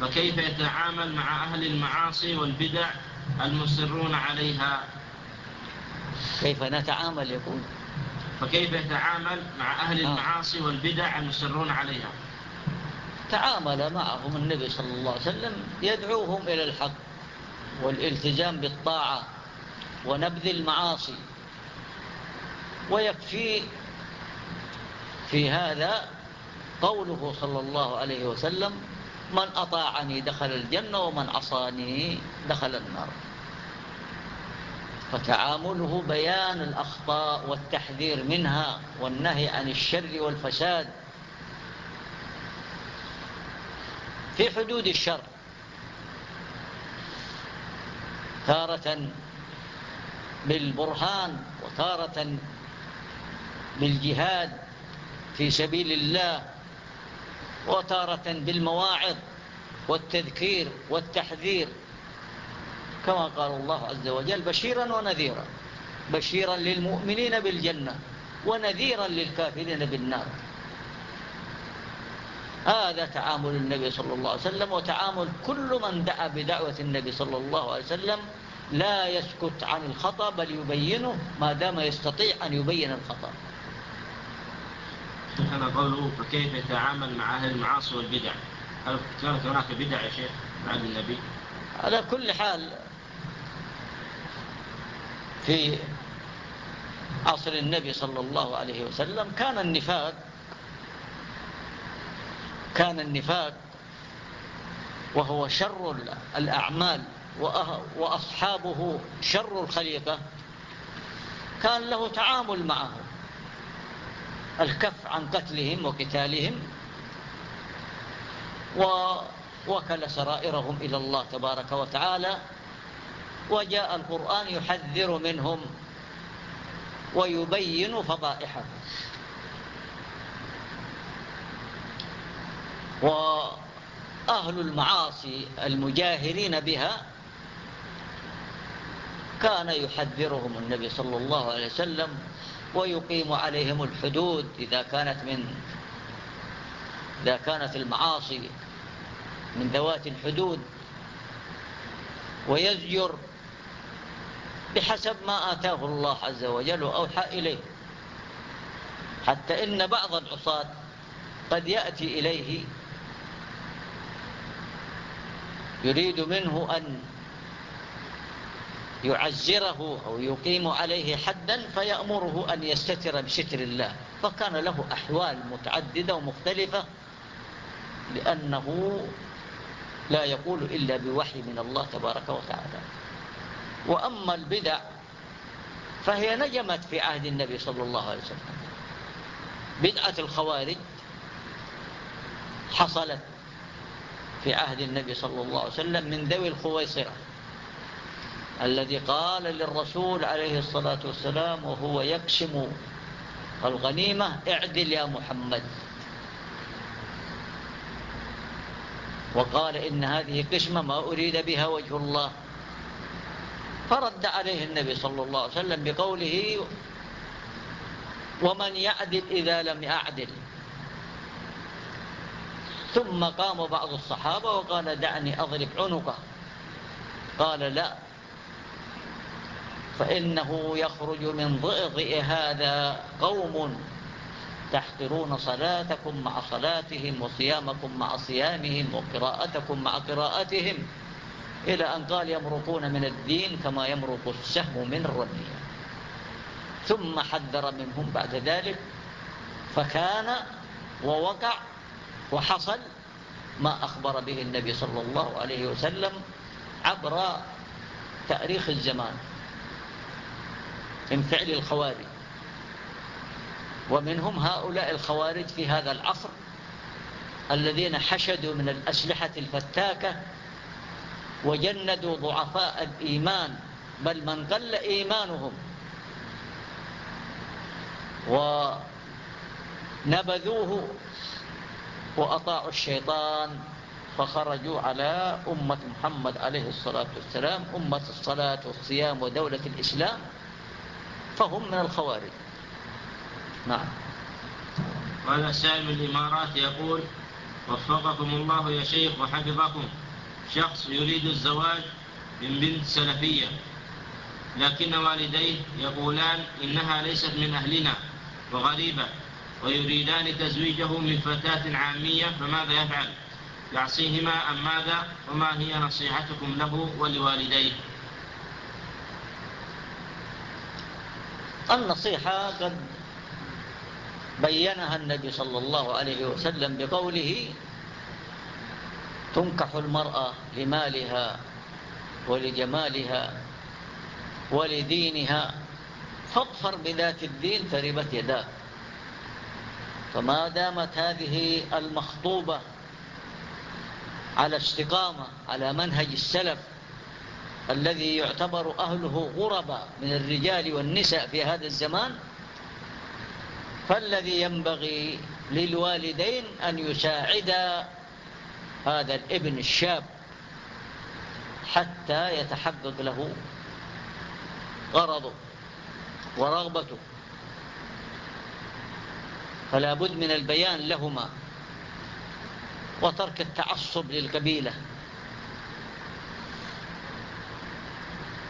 فكيف يتعامل مع أهل المعاصي والبدع المصرون عليها؟ كيف نتعامل يقول؟ فكيف يتعامل مع أهل آه. المعاصي والبدع المصرون عليها؟ تعامل معهم النبي صلى الله عليه وسلم يدعوهم إلى الحق والالتزام بالطاعة ونبذ المعاصي. ويكفي في هذا قوله صلى الله عليه وسلم من أطاعني دخل الجنة ومن عصاني دخل النار. فتعامله بيان الأخطاء والتحذير منها والنهي عن الشر والفساد في حدود الشر. تارة بالبرهان وتارة بالجهاد في سبيل الله وتارة بالمواعظ والتذكير والتحذير. كما قال الله عز وجل بشيرا ونذيرا. بشيرا للمؤمنين بالجنة ونذيرا للكافرين بالنار. هذا تعامل النبي صلى الله عليه وسلم وتعامل كل من دعا بدعوة النبي صلى الله عليه وسلم لا يسكت عن الخطأ بل يبينه ما دام يستطيع أن يبين الخطأ. هذا قوله فكيف يتعامل مع أهل المعاصي والبدع؟ هل كانت هناك بدع يا شيخ بعد النبي؟ على كل حال في عصر النبي صلى الله عليه وسلم كان النفاق كان النفاق وهو شر الأعمال وأصحابه شر الخليقة كان له تعامل معهم الكف عن قتلهم وقتالهم ووكل سرائرهم إلى الله تبارك وتعالى وجاء القرآن يحذر منهم ويبين فضائحهم. وأهل المعاصي المجاهرين بها كان يحذرهم النبي صلى الله عليه وسلم ويقيم عليهم الحدود إذا كانت من إذا كانت المعاصي من ذوات الحدود ويزجر بحسب ما آتاه الله عز وجل وأوحى إليه. حتى إن بعض العصاة قد يأتي إليه يريد منه أن يعزره أو يقيم عليه حدا فيأمره أن يستتر بستر الله. فكان له أحوال متعددة ومختلفة لأنه لا يقول إلا بوحي من الله تبارك وتعالى. وأما البدع فهي نجمت في عهد النبي صلى الله عليه وسلم. بدعة الخوارج حصلت في عهد النبي صلى الله عليه وسلم من ذوي الخويصرة الذي قال للرسول عليه الصلاة والسلام وهو يقسم الغنيمة اعدل يا محمد. وقال إن هذه قسمة ما أريد بها وجه الله. فرد عليه النبي صلى الله عليه وسلم بقوله ومن يعدل إذا لم يعدل. ثم قام بعض الصحابة وقال دعني أضرب عنقه. قال لا. فإنه يخرج من ضئضئ هذا قوم تحقرون صلاتكم مع صلاتهم وصيامكم مع صيامهم وقراءتكم مع قراءتهم إلى أن قال يمرقون من الدين كما يمرق السهم من الرمية. ثم حذر منهم بعد ذلك. فكان ووقع وحصل ما أخبر به النبي صلى الله عليه وسلم عبر تأريخ الزمان من فعل الخوارج. ومنهم هؤلاء الخوارج في هذا العصر الذين حشدوا من الأسلحة الفتاكة وجندوا ضعفاء الإيمان بل من قل إيمانهم ونبذوه وأطاعوا الشيطان فخرجوا على أمة محمد عليه الصلاة والسلام أمة الصلاة والصيام ودولة الإسلام فهم من الخوارج. نعم. وهذا سائل الإمارات يقول وفقكم الله يا شيخ وحفظكم شخص يريد الزواج من بنت سلفية لكن والديه يقولان إنها ليست من أهلنا وغريبة. ويريدان تزويجه من فتاة عامية فماذا يفعل؟ يعصيهما أم ماذا؟ وما هي نصيحتكم له ولوالديه؟ النصيحة قد بينها النبي صلى الله عليه وسلم بقوله تنكح المرأة لمالها ولجمالها ولدينها فاظفر بذات الدين تربت يداه فما دامت هذه المخطوبة على استقامة على منهج السلف الذي يعتبر أهله غربا من الرجال والنساء في هذا الزمان فالذي ينبغي للوالدين أن يساعدا هذا الابن الشاب حتى يتحقق له غرضه ورغبته. فلا بد من البيان لهما وترك التعصب للقبيلة.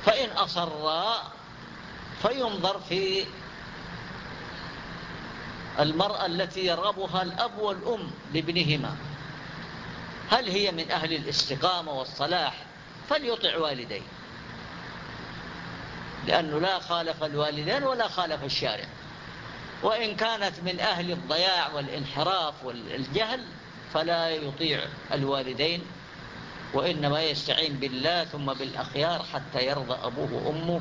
فإن أصرا فينظر في المرأة التي يرغبها الأب والأم لابنهما. هل هي من أهل الاستقامة والصلاح؟ فليطع والديه. لأنه لا خالف الوالدين ولا خالف الشارع. وإن كانت من أهل الضياع والانحراف والجهل فلا يطيع الوالدين وإنما يستعين بالله ثم بالأخيار حتى يرضى أبوه وأمه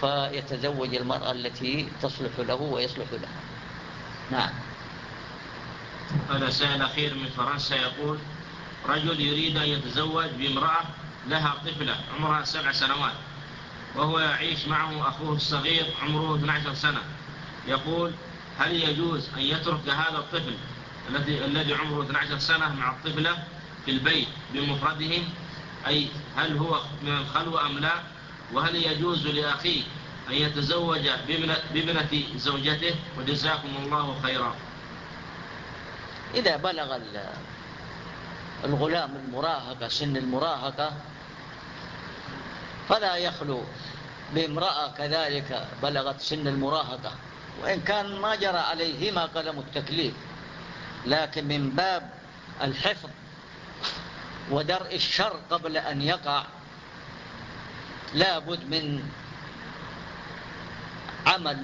فيتزوج المرأة التي تصلح له ويصلح لها. نعم. هذا سائل أخير من فرنسا يقول رجل يريد أن يتزوج بامرأة لها طفلة عمرها سبع سنوات وهو يعيش معه أخوه الصغير عمره 12 سنة. يقول هل يجوز أن يترك هذا الطفل الذي الذي عمره 12 سنة مع الطفلة في البيت بمفرده؟ أي هل هو من الخلوة أم لا؟ وهل يجوز لأخيه أن يتزوج بابنة زوجته؟ وجزاكم الله خيرا. إذا بلغ الغلام المراهقة سن المراهقة فلا يخلو بامرأة كذلك بلغت سن المراهقة. وإن كان ما جرى عليهما قلم التكليف لكن من باب الحفظ ودرء الشر قبل أن يقع لا بد من عمل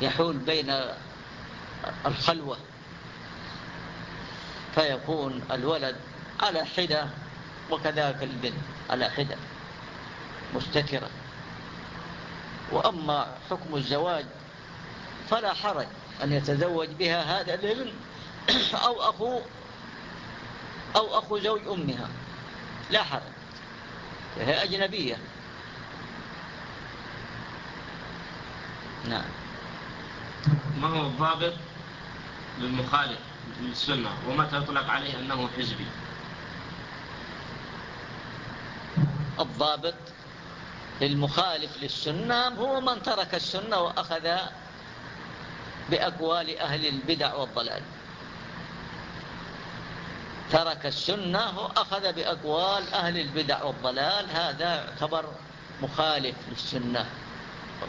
يحول بين الخلوة فيكون الولد على حدة وكذلك البنت على حدة مستترة. وأما حكم الزواج فلا حرج أن يتزوج بها هذا الابن أو أخو أو أخو زوج أمها. لا حرج هي أجنبية. نعم. ما هو الضابط للمخالف للسنة؟ ومتى يطلق عليه أنه حزبي؟ الضابط للمخالف للسنة هو من ترك السنة وأخذ بأقوال أهل البدع والضلال. ترك السنة وأخذ بأقوال أهل البدع والضلال هذا يعتبر مخالف للسنة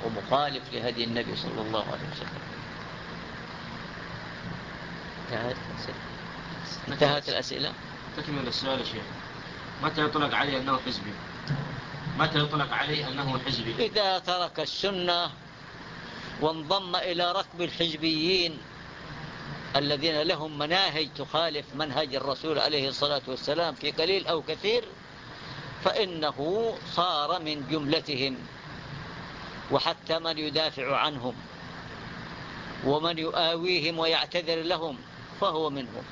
ومخالف لهدي النبي صلى الله عليه وسلم. انتهت الأسئلة؟ انتهت الأسئلة. تكمل السؤال يا شيخ. متى يطلق عليه أنه حزبي متى يطلق عليه أنه حزبي؟ إذا ترك السنة وانضم إلى ركب الحزبيين الذين لهم مناهج تخالف منهج الرسول عليه الصلاة والسلام في قليل أو كثير فإنه صار من جملتهم. وحتى من يدافع عنهم ومن يؤاويهم ويعتذر لهم فهو منهم.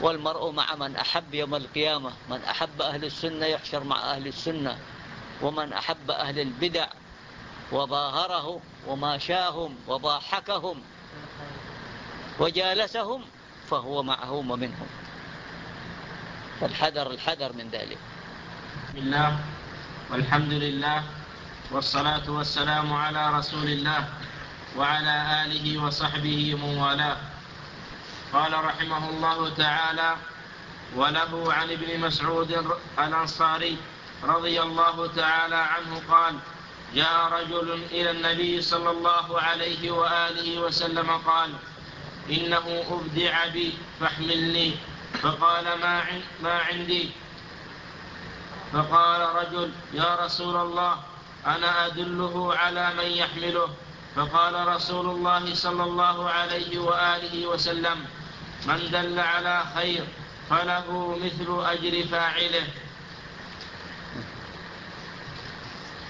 والمرء مع من أحب يوم القيامة من أحب أهل السنة يحشر مع أهل السنة ومن أحب أهل البدع وظاهره وماشاهم وضاحكهم وجالسهم فهو معهم ومنهم. فالحذر الحذر من ذلك. بسم الله والحمد لله والصلاة والسلام على رسول الله وعلى آله وصحبه من والاه قال رحمه الله تعالى وله عن ابن مسعود الأنصاري رضي الله تعالى عنه قال جاء رجل إلى النبي صلى الله عليه وآله وسلم قال إنه أبدع بي فاحملني. فقال ما, ما عندي؟ فقال رجل يا رسول الله أنا أدله على من يحمله. فقال رسول الله صلى الله عليه وآله وسلم من دل على خير فله مثل أجر فاعله.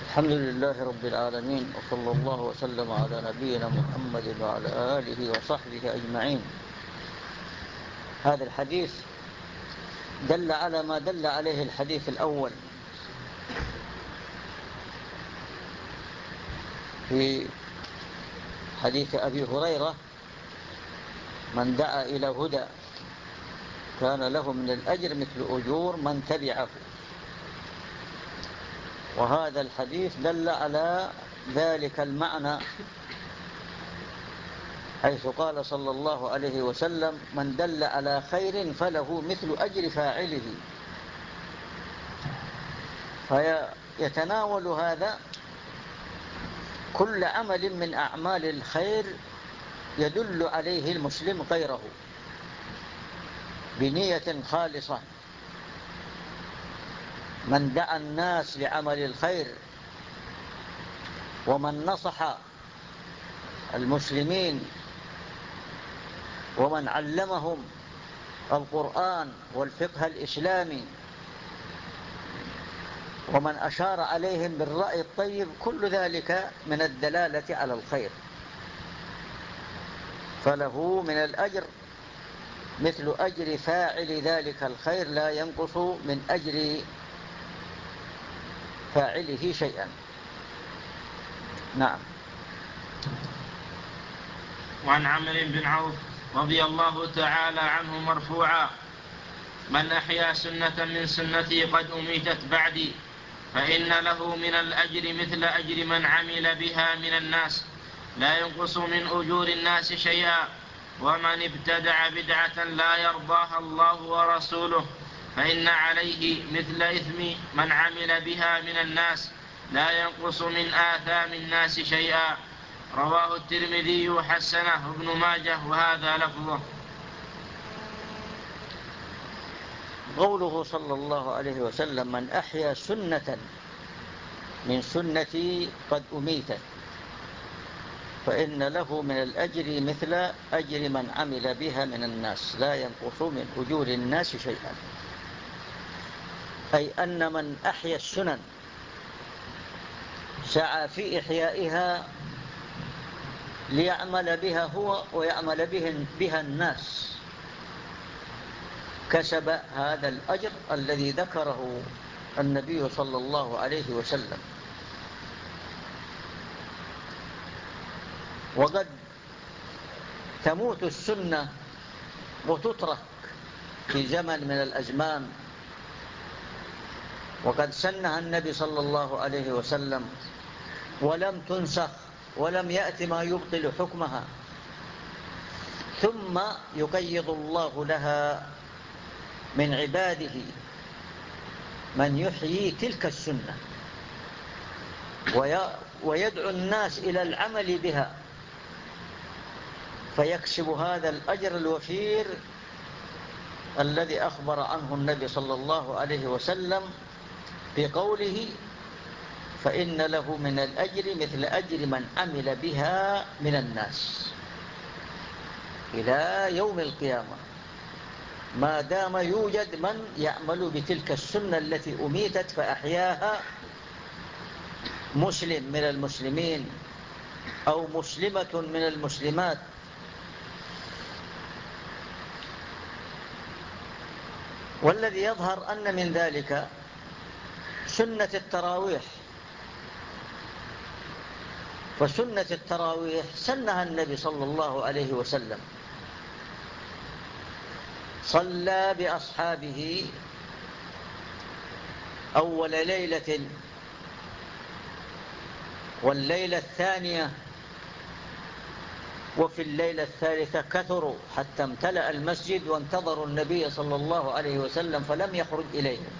الحمد لله رب العالمين وصلى الله وسلم على نبينا محمد وعلى آله وصحبه أجمعين. هذا الحديث دل على ما دل عليه الحديث الأول. في حديث أبي هريرة من دعا إلى هدى كان له من الأجر مثل أجور من تبعه. وهذا الحديث دل على ذلك المعنى حيث قال صلى الله عليه وسلم من دل على خير فله مثل أجر فاعله. فيتناول هذا كل عمل من أعمال الخير يدل عليه المسلم غيره بنية خالصة. من دعا الناس لعمل الخير ومن نصح المسلمين ومن علمهم القرآن والفقه الإسلامي ومن أشار عليهم بالرأي الطيب كل ذلك من الدلالة على الخير. فله من الأجر مثل أجر فاعل ذلك الخير لا ينقص من أجر فاعله شيئا. نعم. وعن عمرو بن عوف رضي الله تعالى عنه مرفوعا من أحيا سنة من سنتي قد أميتت بعدي فإن له من الأجر مثل أجر من عمل بها من الناس لا ينقص من أجور الناس شيئا ومن ابتدع بدعة لا يرضاها الله ورسوله فإن عليه مثل إثم من عمل بها من الناس لا ينقص من آثام الناس شيئا. رواه الترمذي وحسنه ابن ماجه وهذا لفظه. قوله صلى الله عليه وسلم من أحيا سنة من سنتي قد أميتت. فإن له من الأجر مثل أجر من عمل بها من الناس لا ينقص من أجور الناس شيئا. أي أن من أحيا السنن سعى في إحيائها ليعمل بها هو ويعمل بها الناس. كسب هذا الأجر الذي ذكره النبي صلى الله عليه وسلم. وقد تموت السنة وتترك في زمن من الأزمان وقد سنها النبي صلى الله عليه وسلم ولم تنسخ ولم يأت ما يبطل حكمها. ثم يقيض الله لها من عباده من يحيي تلك السنة. ويدعو الناس إلى العمل بها. فيكسب هذا الأجر الوفير الذي أخبر عنه النبي صلى الله عليه وسلم في قوله فإن له من الأجر مثل أجر من عمل بها من الناس إلى يوم القيامة. ما دام يوجد من يعمل بتلك السنة التي أميتت فأحياها مسلم من المسلمين أو مسلمة من المسلمات والذي يظهر أن من ذلك سنة التراويح. فسنة التراويح سنها النبي صلى الله عليه وسلم. صلى بأصحابه أول ليلة والليلة الثانية وفي الليلة الثالثة كثروا حتى امتلأ المسجد وانتظروا النبي صلى الله عليه وسلم فلم يخرج إليهم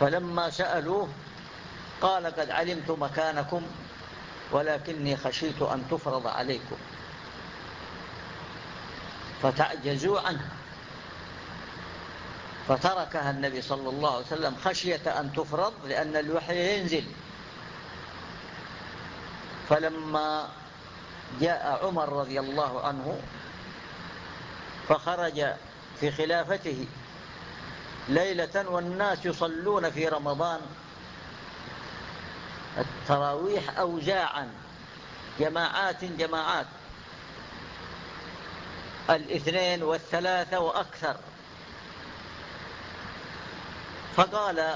فلما سألوه قال قد علمت مكانكم ولكني خشيت أن تفرض عليكم. فتعجزوا عنها فتركها النبي صلى الله عليه وسلم خشية أن تفرض لأن الوحي ينزل. فلما جاء عمر رضي الله عنه فخرج في خلافته ليلة والناس يصلون في رمضان. التراويح أوزاعا جماعات جماعات. الاثنين والثلاثة وأكثر. فقال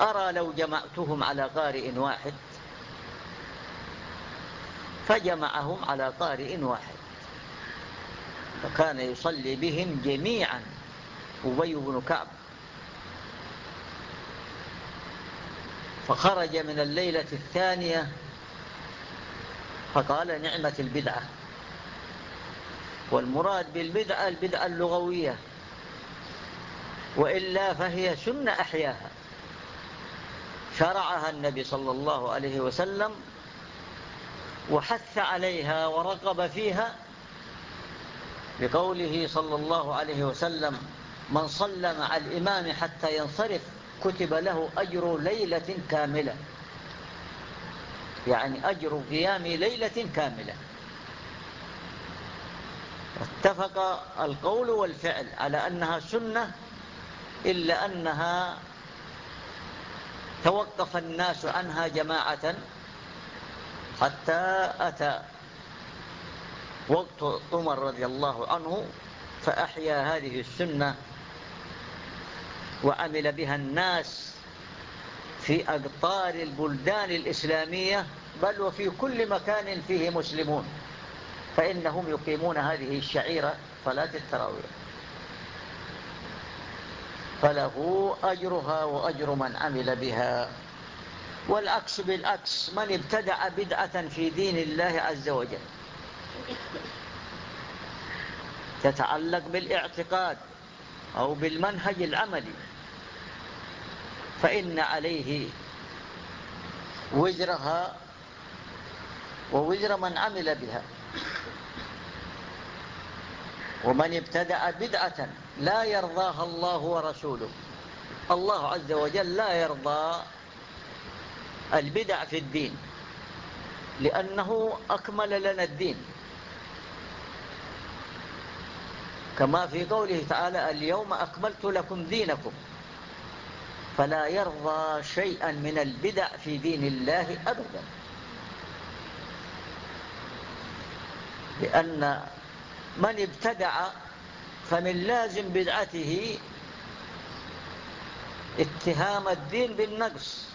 أرى لو جمعتهم على قارئ واحد؟ فجمعهم على قارئ واحد. فكان يصلي بهم جميعا أبي بن كعب. فخرج من الليلة الثانية فقال نعمة البدعة. والمراد بالبدعة البدعة اللغوية وإلا فهي سنة أحياها. شرعها النبي صلى الله عليه وسلم وحث عليها ورغب فيها بقوله صلى الله عليه وسلم من صلى مع الإمام حتى ينصرف كتب له أجر ليلة كاملة. يعني أجر قيام ليلة كاملة. اتفق القول والفعل على أنها سنة إلا أنها توقف الناس عنها جماعة. حتى أتى. وقت عمر رضي الله عنه فأحيا هذه السنة وعمل بها الناس في أقطار البلدان الإسلامية بل وفي كل مكان فيه مسلمون. فإنهم يقيمون هذه الشعيرة صلاة التراويح. فله أجرها وأجر من عمل بها. والعكس بالعكس من ابتدع بدعة في دين الله عز وجل تتعلق بالاعتقاد أو بالمنهج العملي فإن عليه وزرها ووزر من عمل بها. ومن ابتدع بدعة لا يرضاها الله ورسوله. الله عز وجل لا يرضى البدع في الدين لأنه أكمل لنا الدين. كما في قوله تعالى اليوم أكملت لكم دينكم فلا يرضى شيئا من البدع في دين الله أبدا. لأن من ابتدع فمن لازم بدعته اتهام الدين بالنقص.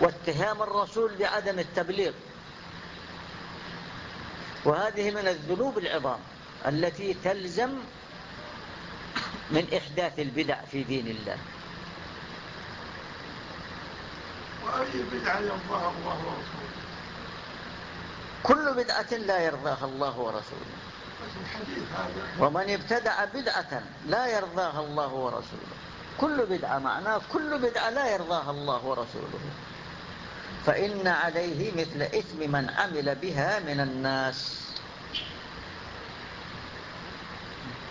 واتهام الرسول بعدم التبليغ. وهذه من الذنوب العظام التي تلزم من إحداث البدع في دين الله. وأي بدعة يرضاها الله ورسوله. كل بدعة لا يرضاها الله ورسوله. ومن ابتدع بدعة لا يرضاها الله ورسوله. كل بدعة معناه كل بدعة لا يرضاها الله ورسوله. فإن عليه مثل إثم من عمل بها من الناس.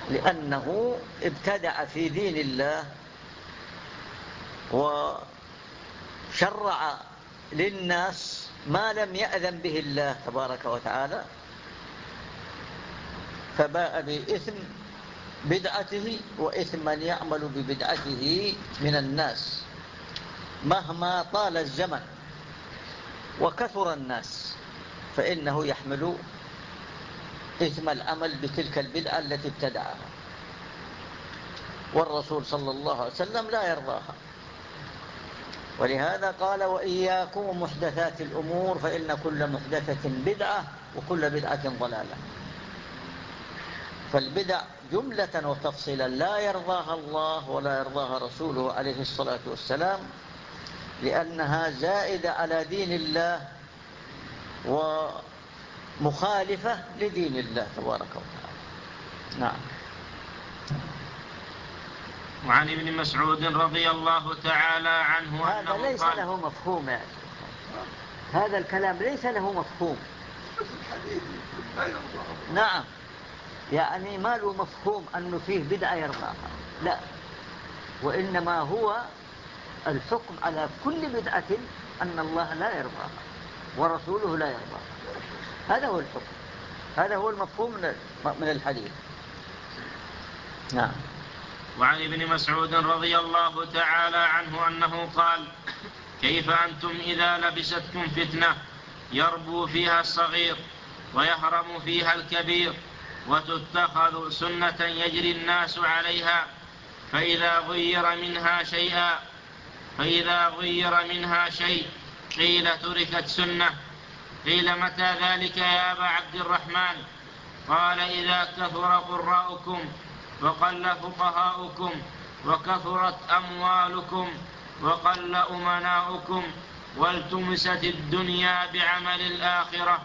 لأنه ابتدع في دين الله وشرع للناس ما لم يأذن به الله تبارك وتعالى فباء بإثم بدعته وإثم من يعمل ببدعته من الناس مهما طال الزمن. وكثر الناس فإنه يحمل إثم العمل بتلك البدعة التي ابتدعها. والرسول صلى الله عليه وسلم لا يرضاها. ولهذا قال وإياكم محدثات الأمور فإن كل محدثة بدعة وكل بدعة ضلالة. فالبدع جملة وتفصيلا لا يرضاها الله ولا يرضاها رسوله عليه الصلاة والسلام لأنها زائدة على دين الله ومخالفة لدين الله تبارك وتعالى. نعم. وعن ابن مسعود رضي الله تعالى عنه هذا ليس قال له مفهوم يا هذا الكلام ليس له مفهوم. نعم. يعني ما له مفهوم أنه فيه بدعة يرضاها. لا. وإنما هو الحكم على كل بدعة أن الله لا يرضاها ورسوله لا يرضاها هذا هو الحكم. هذا هو المفهوم من الحديث. نعم. وعن ابن مسعود رضي الله تعالى عنه أنه قال كيف أنتم إذا لبستكم فتنة يربو فيها الصغير ويهرم فيها الكبير وتتخذ سنة يجري الناس عليها فإذا غير منها شيئا فإذا غير منها شيء قيل تركت سنة. قيل متى ذلك يا أبا عبد الرحمن؟ قال إذا كثر قراؤكم وقل فقهاؤكم وكثرت أموالكم وقل أمناؤكم والتمست الدنيا بعمل الآخرة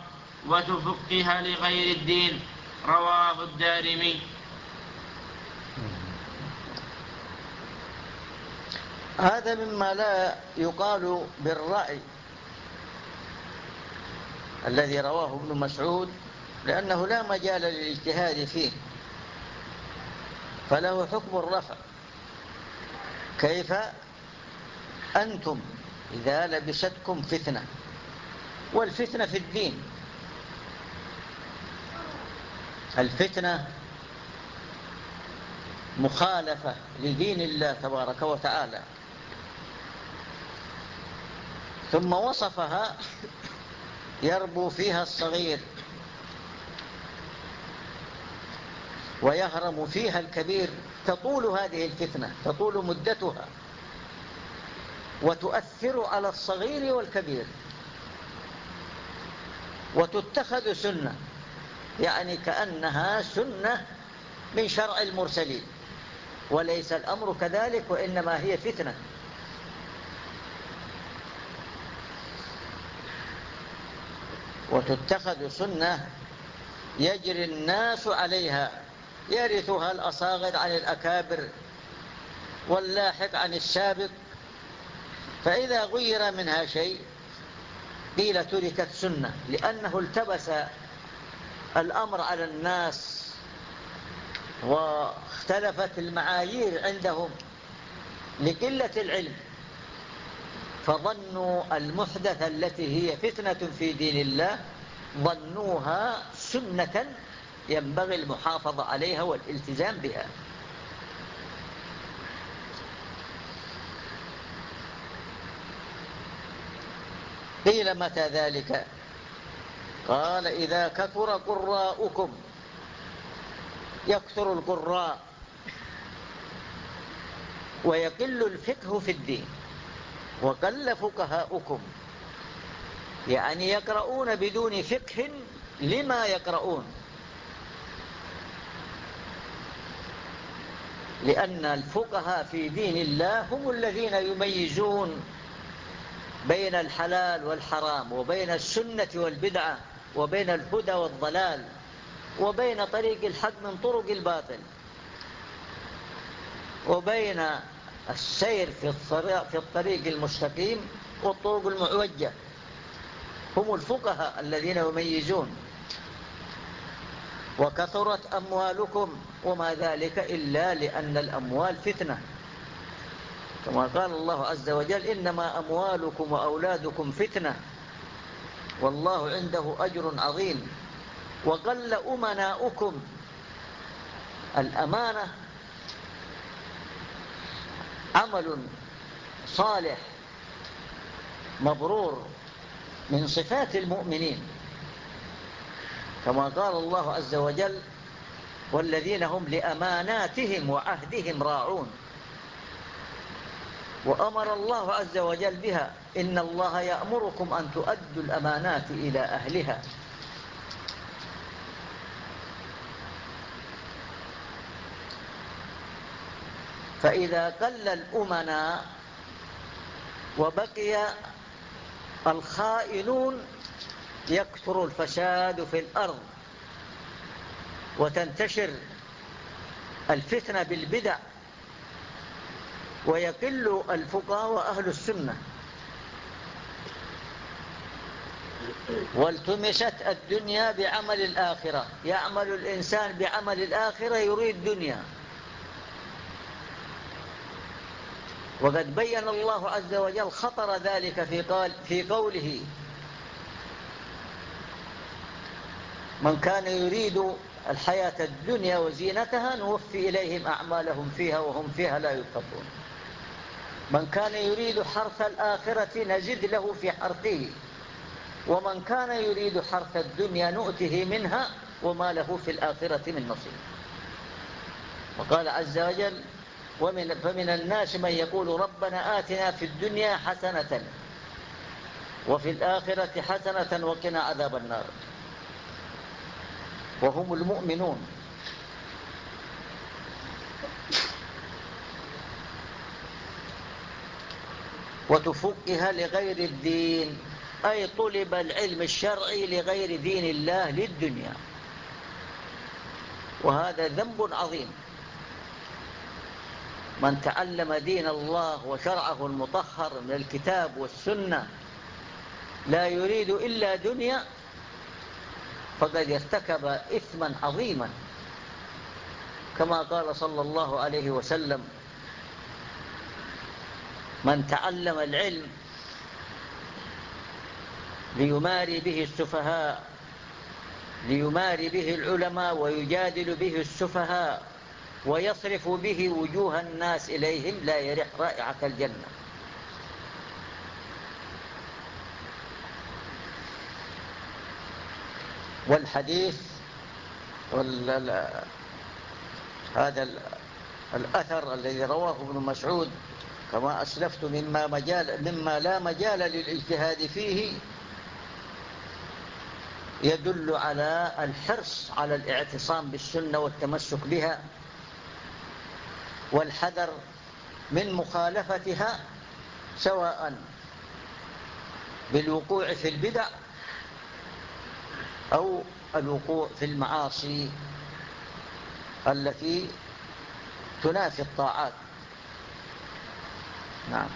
وتفقها لغير الدين. رواه الدارمي. هذا مما لا يقال بالرأي الذي رواه ابن مسعود لأنه لا مجال للاجتهاد فيه فله حكم الرفع. كيف؟ أنتم إذا لبستكم فتنة والفتنة في الدين. الفتنة مخالفة لدين الله تبارك وتعالى. ثم وصفها يربو فيها الصغير ويهرم فيها الكبير. تطول هذه الفتنة تطول مدتها وتؤثر على الصغير والكبير وتتخذ سنة يعني كأنها سنة من شرع المرسلين وليس الأمر كذلك وإنما هي فتنة. وتتخذ سنة يجري الناس عليها يرثها الأصاغر عن الأكابر واللاحق عن السابق. فإذا غير منها شيء قيل تركت سنة لأنه التبس الأمر على الناس واختلفت المعايير عندهم لقلة العلم. فظنوا المحدثة التي هي فتنة في دين الله ظنوها سنة ينبغي المحافظة عليها والالتزام بها. قيل متى ذلك؟ قال إذا كثر قراءكم يكثر القراء ويقل الفقه في الدين. وقل فقهاؤكم يعني يقرؤون بدون فقه لما يقرؤون. لأن الفقهاء في دين الله هم الذين يميزون بين الحلال والحرام وبين السنة والبدعة وبين الهدى والضلال وبين طريق الحق من طرق الباطل وبين السير في الطريق المستقيم والطرق المعوجة. هم الفقهاء الذين يميزون. وكثرت أموالكم وما ذلك إلا لأن الأموال فتنة. كما قال الله عز وجل إنما أموالكم وأولادكم فتنة. والله عنده أجر عظيم. وقل أمناؤكم. الأمانة عمل صالح مبرور من صفات المؤمنين. كما قال الله عز وجل والذين هم لأماناتهم وعهدهم راعون وأمر الله عز وجل بها إن الله يأمركم أن تؤدوا الأمانات إلى أهلها فإذا قل الأمناء وبقي الخائنون يكثر الفساد في الأرض وتنتشر الفتنة بالبدع ويقل الفقهاء وأهل السنة. والتمست الدنيا بعمل الآخرة. يعمل الإنسان بعمل الآخرة يريد دنيا. وقد بين الله عز وجل خطر ذلك في, قال في قوله من كان يريد الحياة الدنيا وزينتها نوفي إليهم أعمالهم فيها وهم فيها لا يبقون من كان يريد حرث الآخرة نزد له في حرثه ومن كان يريد حرث الدنيا نؤته منها وما له في الآخرة من نصيب. وقال عز وجل ومن فمن الناس من يقول ربنا آتنا في الدنيا حسنة وفي الآخرة حسنة وقنا عذاب النار. وهم المؤمنون. وتفكها لغير الدين أي طلب العلم الشرعي لغير دين الله للدنيا. وهذا ذنب عظيم. من تعلم دين الله وشرعه المطهر من الكتاب والسنة لا يريد إلا دنيا فقد ارتكب إثما عظيما. كما قال صلى الله عليه وسلم من تعلم العلم ليماري به السفهاء ليماري به العلماء ويجادل به السفهاء ويصرف به وجوه الناس إليهم لا يرح رائعة الجنة. والحديث هذا الأثر الذي رواه ابن مسعود كما أسلفت مما, مجال مما لا مجال للاجتهاد فيه يدل على الحرص على الاعتصام بالسنة والتمسك بها. والحذر من مخالفتها سواء بالوقوع في البدع أو الوقوع في المعاصي التي تنافي الطاعات. نعم.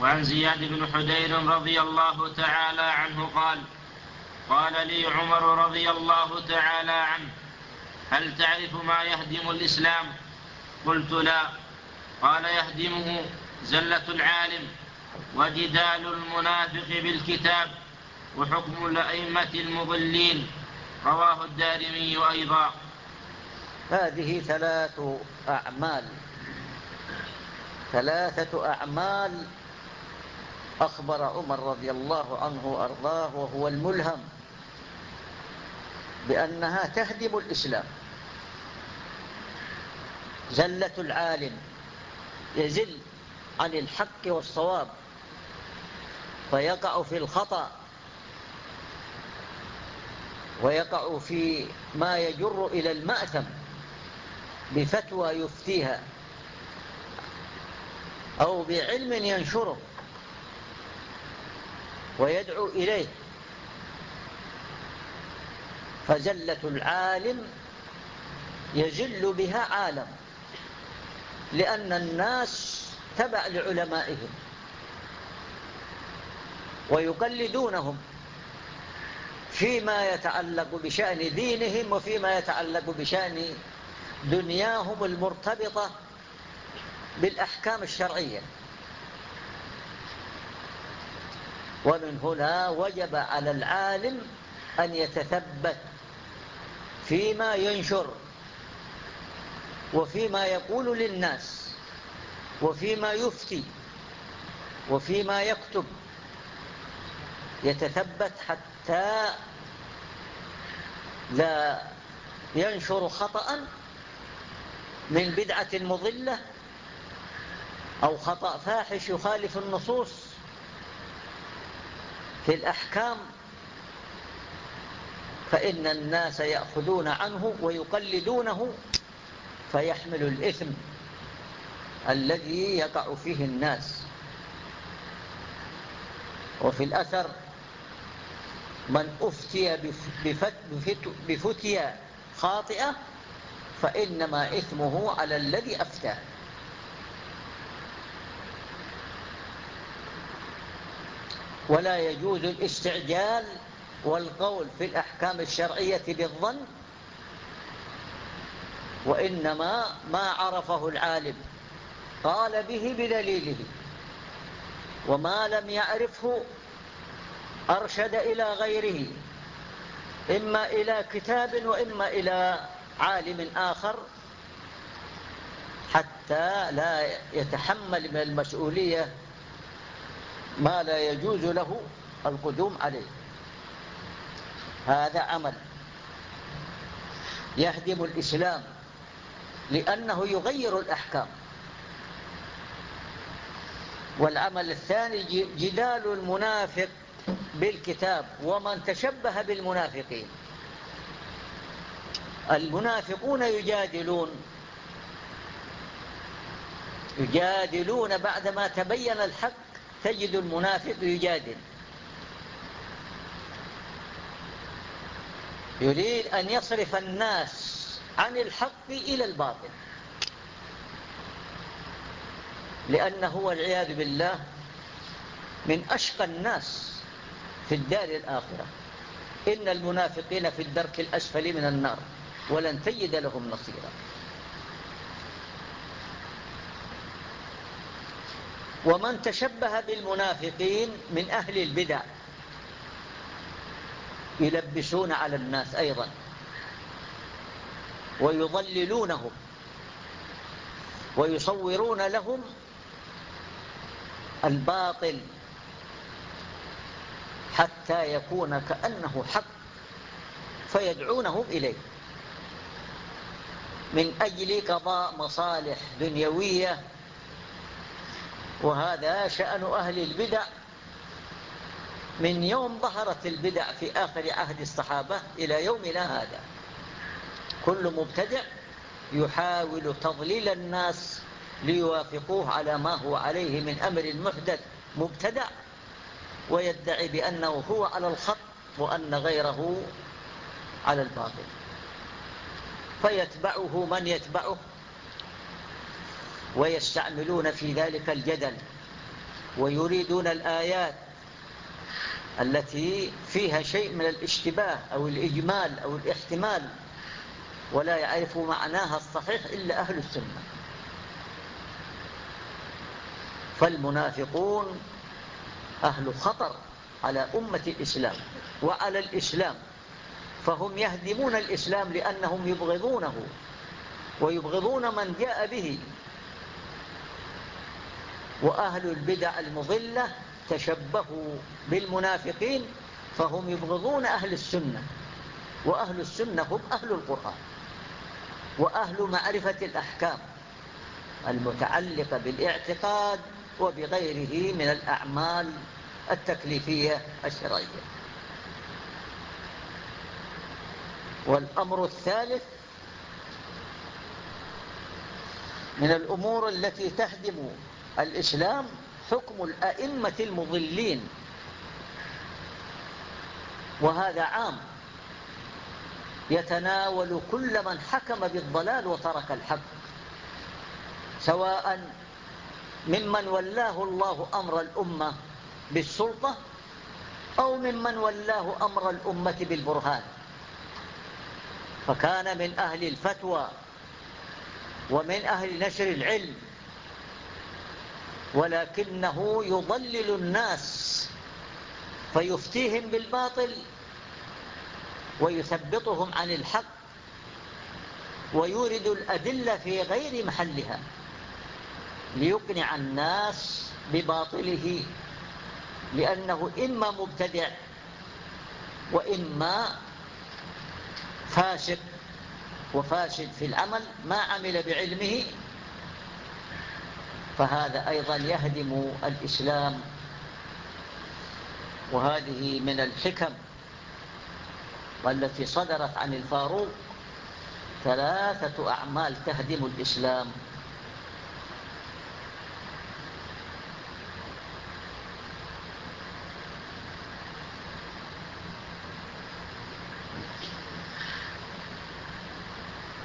وعن زياد بن حدير رضي الله تعالى عنه قال قال لي عمر رضي الله تعالى عنه هل تعرف ما يهدم الإسلام؟ قلت لا. قال يهدمه زلة العالم وجدال المنافق بالكتاب وحكم الأئمة المضلين. رواه الدارمي أيضا. هذه ثلاث أعمال. ثلاثة أعمال أخبر عمر رضي الله عنه وأرضاه وهو الملهم بأنها تهدم الإسلام. زلة العالم يزل عن الحق والصواب فيقع في الخطأ ويقع في ما يجر إلى المأثم بفتوى يفتيها أو بعلم ينشره ويدعو إليه. فزلة العالم يزل بها عالم. لأن الناس تبع لعلمائهم ويقلدونهم فيما يتعلق بشأن دينهم وفيما يتعلق بشأن دنياهم المرتبطة بالأحكام الشرعية. ومن هنا وجب على العالم أن يتثبت فيما ينشر وفيما يقول للناس وفيما يفتي وفيما يكتب يتثبت حتى لا ينشر خطأ من بدعة مضلة أو خطأ فاحش يخالف النصوص في الأحكام. فإن الناس يأخذون عنه ويقلدونه فيحمل الإثم الذي يقع فيه الناس. وفي الأثر من أفتي بفتية خاطئة فإنما إثمه على الذي أفتى ولا يجوز الاستعجال والقول في الأحكام الشرعية بالظن وإنما ما عرفه العالم. قال به بدليله. وما لم يعرفه أرشد إلى غيره. إما إلى كتاب وإما إلى عالم آخر. حتى لا يتحمل من المسؤولية ما لا يجوز له القدوم عليه. هذا عمل يهدم الإسلام. لأنه يغير الأحكام. والعمل الثاني جدال المنافق بالكتاب ومن تشبه بالمنافقين. المنافقون يجادلون. يجادلون بعدما تبين الحق. تجد المنافق يجادل. يريد أن يصرف الناس عن الحق إلى الباطل. لأنه والعياذ بالله من أشقى الناس في الدار الآخرة. إن المنافقين في الدرك الأسفل من النار ولن تجد لهم نصيرا. ومن تشبه بالمنافقين من أهل البدع يلبسون على الناس أيضا. ويضللونهم ويصورون لهم الباطل حتى يكون كأنه حق فيدعونهم إليه. من أجل قضاء مصالح دنيوية وهذا شأن أهل البدع. من يوم ظهرت البدع في آخر عهد الصحابة إلى يومنا هذا. كل مبتدع يحاول تضليل الناس ليوافقوه على ما هو عليه من أمر المحدث مبتدع ويدعي بأنه هو على الخط وأن غيره على الباطل. فيتبعه من يتبعه ويستعملون في ذلك الجدل ويريدون الآيات التي فيها شيء من الاشتباه أو الإجمال أو الاحتمال. ولا يعرف معناها الصحيح إلا أهل السنة. فالمنافقون أهل خطر على أمة الإسلام وعلى الإسلام. فهم يهدمون الإسلام لأنهم يبغضونه ويبغضون من جاء به. وأهل البدع المضلة تشبهوا بالمنافقين فهم يبغضون أهل السنة. وأهل السنة هم أهل القرآن. وأهل معرفة الأحكام المتعلقة بالاعتقاد وبغيره من الأعمال التكليفية الشرعية. والأمر الثالث من الأمور التي تهدم الإسلام حكم الأئمة المضلين وهذا عام. يتناول كل من حكم بالضلال وترك الحق سواء ممن ولاه الله أمر الأمة بالسلطة أو ممن ولاه أمر الأمة بالبرهان. فكان من أهل الفتوى ومن أهل نشر العلم ولكنه يضلل الناس فيفتيهم بالباطل. ويثبطهم عن الحق ويورد الأدلة في غير محلها ليقنع الناس بباطله لأنه إما مبتدع وإما فاسق وفاسد في العمل ما عمل بعلمه فهذا أيضا يهدم الإسلام وهذه من الحكم والتي صدرت عن الفاروق ثلاثة أعمال تهدم الإسلام.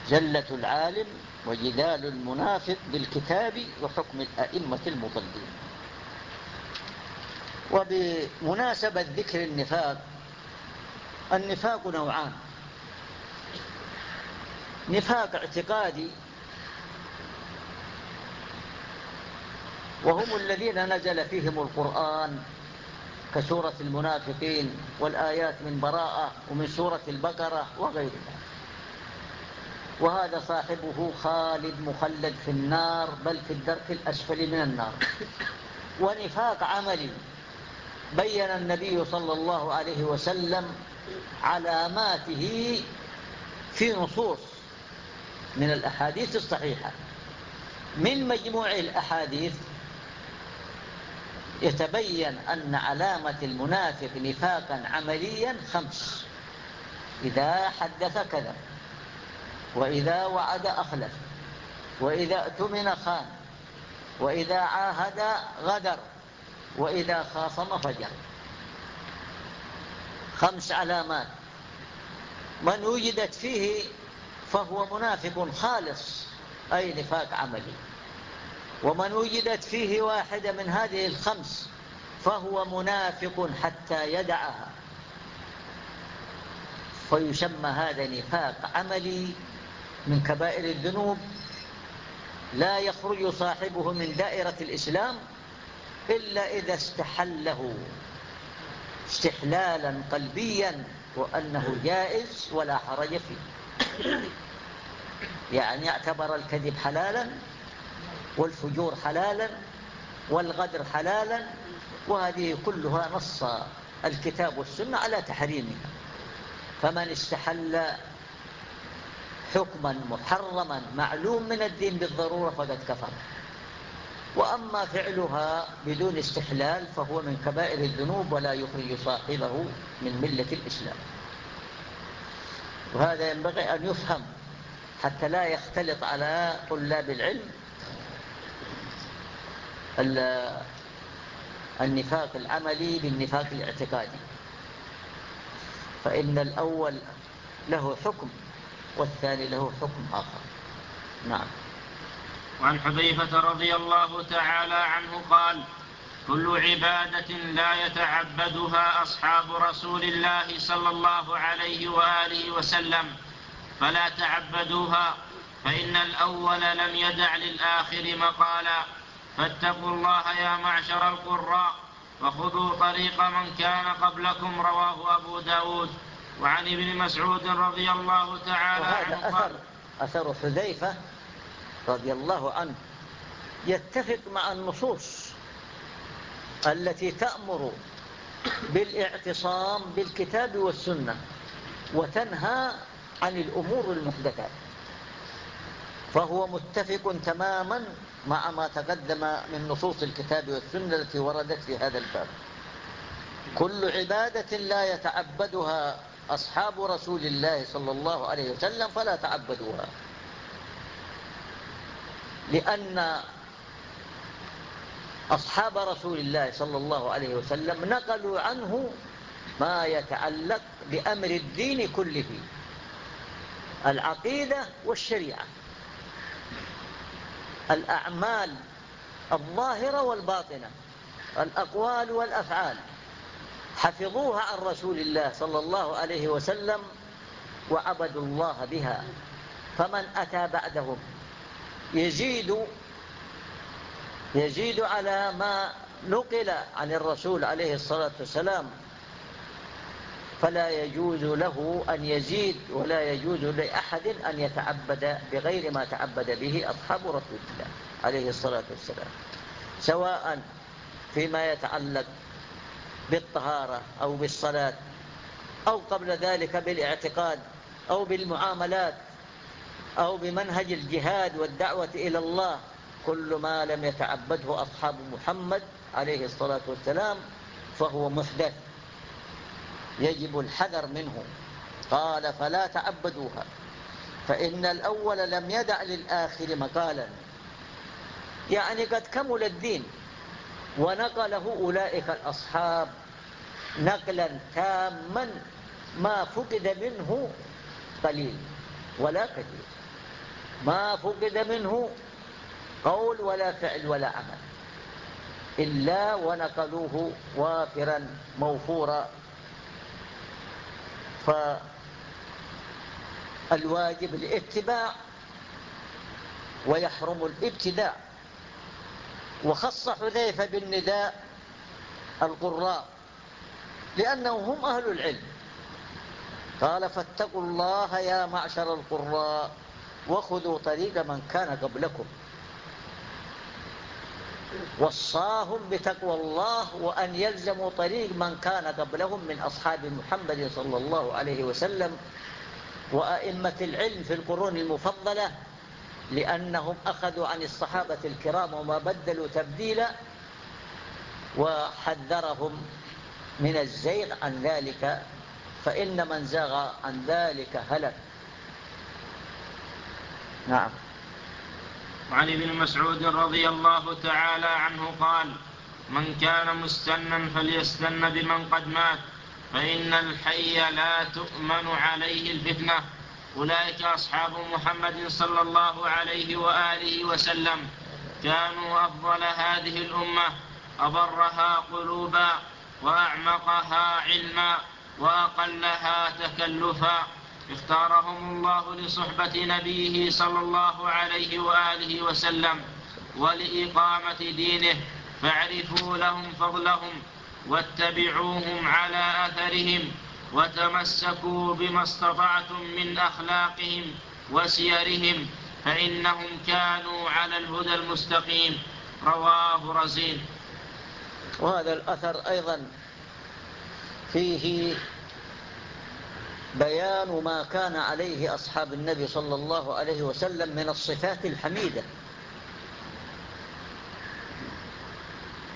زلة العالم وجدال المنافق بالكتاب وحكم الأئمة المضلين. وبمناسبة ذكر النفاق النفاق نوعان. نفاق اعتقادي وهم الذين نزل فيهم القرآن كسورة المنافقين والآيات من براءة ومن سورة البقرة وغيرها. وهذا صاحبه خالد مخلد في النار بل في الدرك الأسفل من النار. ونفاق عملي بين النبي صلى الله عليه وسلم علاماته في نصوص من الأحاديث الصحيحة. من مجموع الأحاديث يتبين أن علامة المنافق نفاقا عمليا خمس. إذا حدث كذب وإذا وعد أخلف وإذا اؤتمن خان وإذا عاهد غدر وإذا خاصم فجر. خمس علامات. من وجدت فيه فهو منافق خالص أي نفاق عملي. ومن وجدت فيه واحدة من هذه الخمس فهو منافق حتى يدعها. فيسمى هذا نفاق عملي من كبائر الذنوب. لا يخرج صاحبه من دائرة الإسلام إلا إذا استحله. استحلالا قلبيا وأنه جائز ولا حرج فيه. يعني اعتبر الكذب حلالا والفجور حلالا والغدر حلالا وهذه كلها نص الكتاب والسنة على تحريمها. فمن استحل حكما محرما معلوم من الدين بالضرورة فقد كفر. وأما فعلها بدون استحلال فهو من كبائر الذنوب ولا يخرج صاحبه من ملة الإسلام. وهذا ينبغي أن يفهم حتى لا يختلط على طلاب العلم النفاق العملي بالنفاق الاعتقادي. فإن الأول له حكم والثاني له حكم آخر. نعم. وعن حذيفة رضي الله تعالى عنه قال كل عبادة لا يتعبدها أصحاب رسول الله صلى الله عليه وآله وسلم فلا تعبدوها فإن الأول لم يدع للآخر مقالا. فاتقوا الله يا معشر القراء وخذوا طريق من كان قبلكم رواه أبو داود. وعن ابن مسعود رضي الله تعالى عنه أثر, أثر حذيفة رضي الله عنه يتفق مع النصوص التي تأمر بالاعتصام بالكتاب والسنة وتنهى عن الأمور المحدثات. فهو متفق تماما مع ما تقدم من نصوص الكتاب والسنة التي وردت في هذا الباب. كل عبادة لا يتعبدها أصحاب رسول الله صلى الله عليه وسلم فلا تعبدوها. لأن أصحاب رسول الله صلى الله عليه وسلم نقلوا عنه ما يتعلق بأمر الدين كله العقيدة والشريعة الأعمال الظاهرة والباطنة الأقوال والأفعال. حفظوها عن رسول الله صلى الله عليه وسلم وعبدوا الله بها. فمن أتى بعدهم؟ يزيد يزيد على ما نقل عن الرسول عليه الصلاة والسلام. فلا يجوز له أن يزيد ولا يجوز لأحد أن يتعبد بغير ما تعبد به أصحاب رسول الله عليه الصلاة والسلام. سواء فيما يتعلق بالطهارة أو بالصلاة أو قبل ذلك بالإعتقاد أو بالمعاملات أو بمنهج الجهاد والدعوة إلى الله. كل ما لم يتعبده أصحاب محمد عليه الصلاة والسلام فهو محدث. يجب الحذر منه. قال فلا تعبدوها. فإن الأول لم يدع للآخر مقالا. يعني قد كمل الدين. ونقله أولئك الأصحاب نقلا تاما. ما فقد منه قليل ولا كثير. ما فقد منه قول ولا فعل ولا عمل إلا ونقلوه وافرا موفورا. فالواجب الاتباع ويحرم الابتداع. وخص حذيفة بالنداء القراء لأنهم هم أهل العلم. قال فاتقوا الله يا معشر القراء. وخذوا طريق من كان قبلكم. وصاهم بتقوى الله وأن يلزموا طريق من كان قبلهم من أصحاب محمد صلى الله عليه وسلم وأئمة العلم في القرون المفضلة لأنهم أخذوا عن الصحابة الكرام وما بدلوا تبديلا وحذرهم من الزيغ عن ذلك فإن من زاغ عن ذلك هلك. نعم. وعن ابن مسعود رضي الله تعالى عنه قال من كان مستنا فليستن بمن قد مات فإن الحي لا تؤمن عليه الفتنة. أولئك أصحاب محمد صلى الله عليه وآله وسلم كانوا أفضل هذه الأمة أبرها قلوبا وأعمقها علما وأقلها تكلفا. اختارهم الله لصحبة نبيه صلى الله عليه وآله وسلم ولإقامة دينه فاعرفوا لهم فضلهم واتبعوهم على أثرهم وتمسكوا بما استطعتم من أخلاقهم وسيرهم فإنهم كانوا على الهدى المستقيم. رواه رزين. وهذا الأثر أيضا فيه بيان ما كان عليه أصحاب النبي صلى الله عليه وسلم من الصفات الحميدة.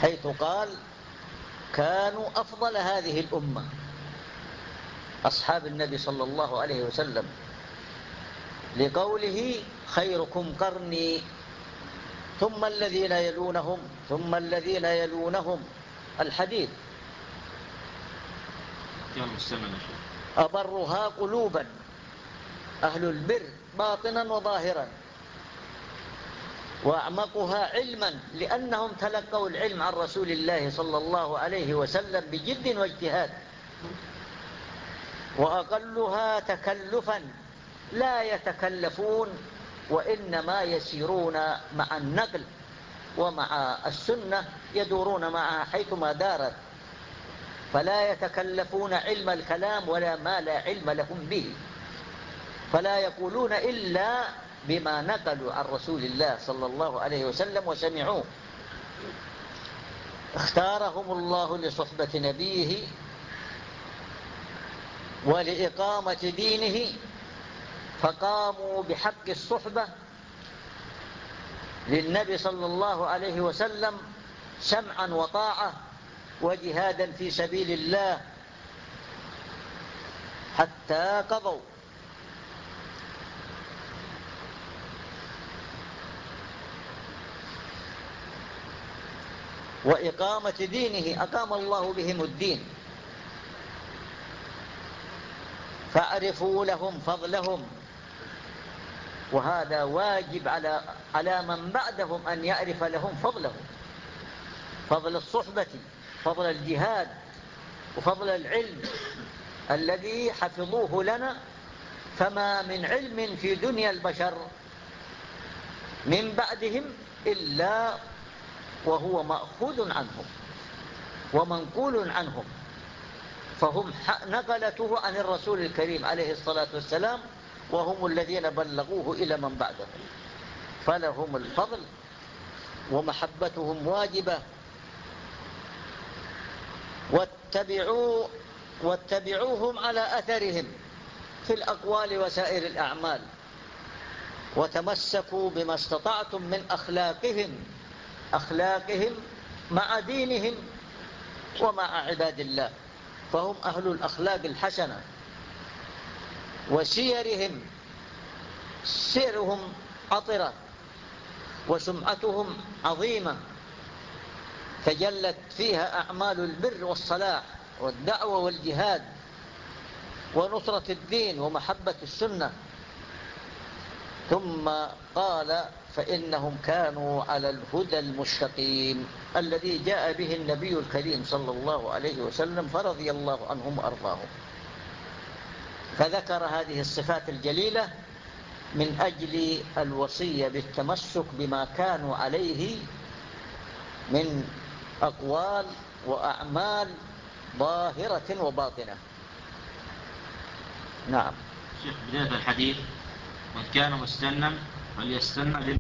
حيث قال كانوا أفضل هذه الأمة. أصحاب النبي صلى الله عليه وسلم. لقوله خيركم قرني. ثم الذين يلونهم ثم الذين يلونهم. الحديث. كان مستمنا أبرها قلوبا. أهل البر باطنا وظاهرا. وأعمقها علما لأنهم تلقوا العلم عن رسول الله صلى الله عليه وسلم بجد واجتهاد. وأقلها تكلفا لا يتكلفون وإنما يسيرون مع النقل. ومع السنة يدورون معها حيثما دارت. فلا يتكلفون علم الكلام ولا ما لا علم لهم به. فلا يقولون إلا بما نقلوا عن رسول الله صلى الله عليه وسلم وسمعوه. اختارهم الله لصحبة نبيه ولإقامة دينه فقاموا بحق الصحبة للنبي صلى الله عليه وسلم سمعا وطاعة وجهادا في سبيل الله حتى قضوا. وإقامة دينه أقام الله بهم الدين. فاعرفوا لهم فضلهم. وهذا واجب على على من بعدهم أن يعرف لهم فضلهم. فضل الصحبة. فضل الجهاد وفضل العلم الذي حفظوه لنا فما من علم في دنيا البشر من بعدهم إلا وهو مأخوذ عنهم ومنقول عنهم. فهم نقلته عن الرسول الكريم عليه الصلاة والسلام وهم الذين بلغوه إلى من بعدهم فلهم الفضل ومحبتهم واجبة واتبعوا واتبعوهم على أثرهم في الأقوال وسائر الأعمال. وتمسكوا بما استطعتم من أخلاقهم أخلاقهم مع دينهم ومع عباد الله. فهم أهل الأخلاق الحسنة. وسيرهم سيرهم عطرة وسمعتهم عظيمة. تجلت فيها أعمال البر والصلاح والدعوة والجهاد ونصرة الدين ومحبة السنة. ثم قال فإنهم كانوا على الهدى المستقيم الذي جاء به النبي الكريم صلى الله عليه وسلم فرضي الله عنهم وأرضاهم. فذكر هذه الصفات الجليلة من أجل الوصية بالتمسك بما كانوا عليه من أقوال وأعمال ظاهرة وباطنة. نعم. شيخ بداية الحديث من كان مستنا فليستنى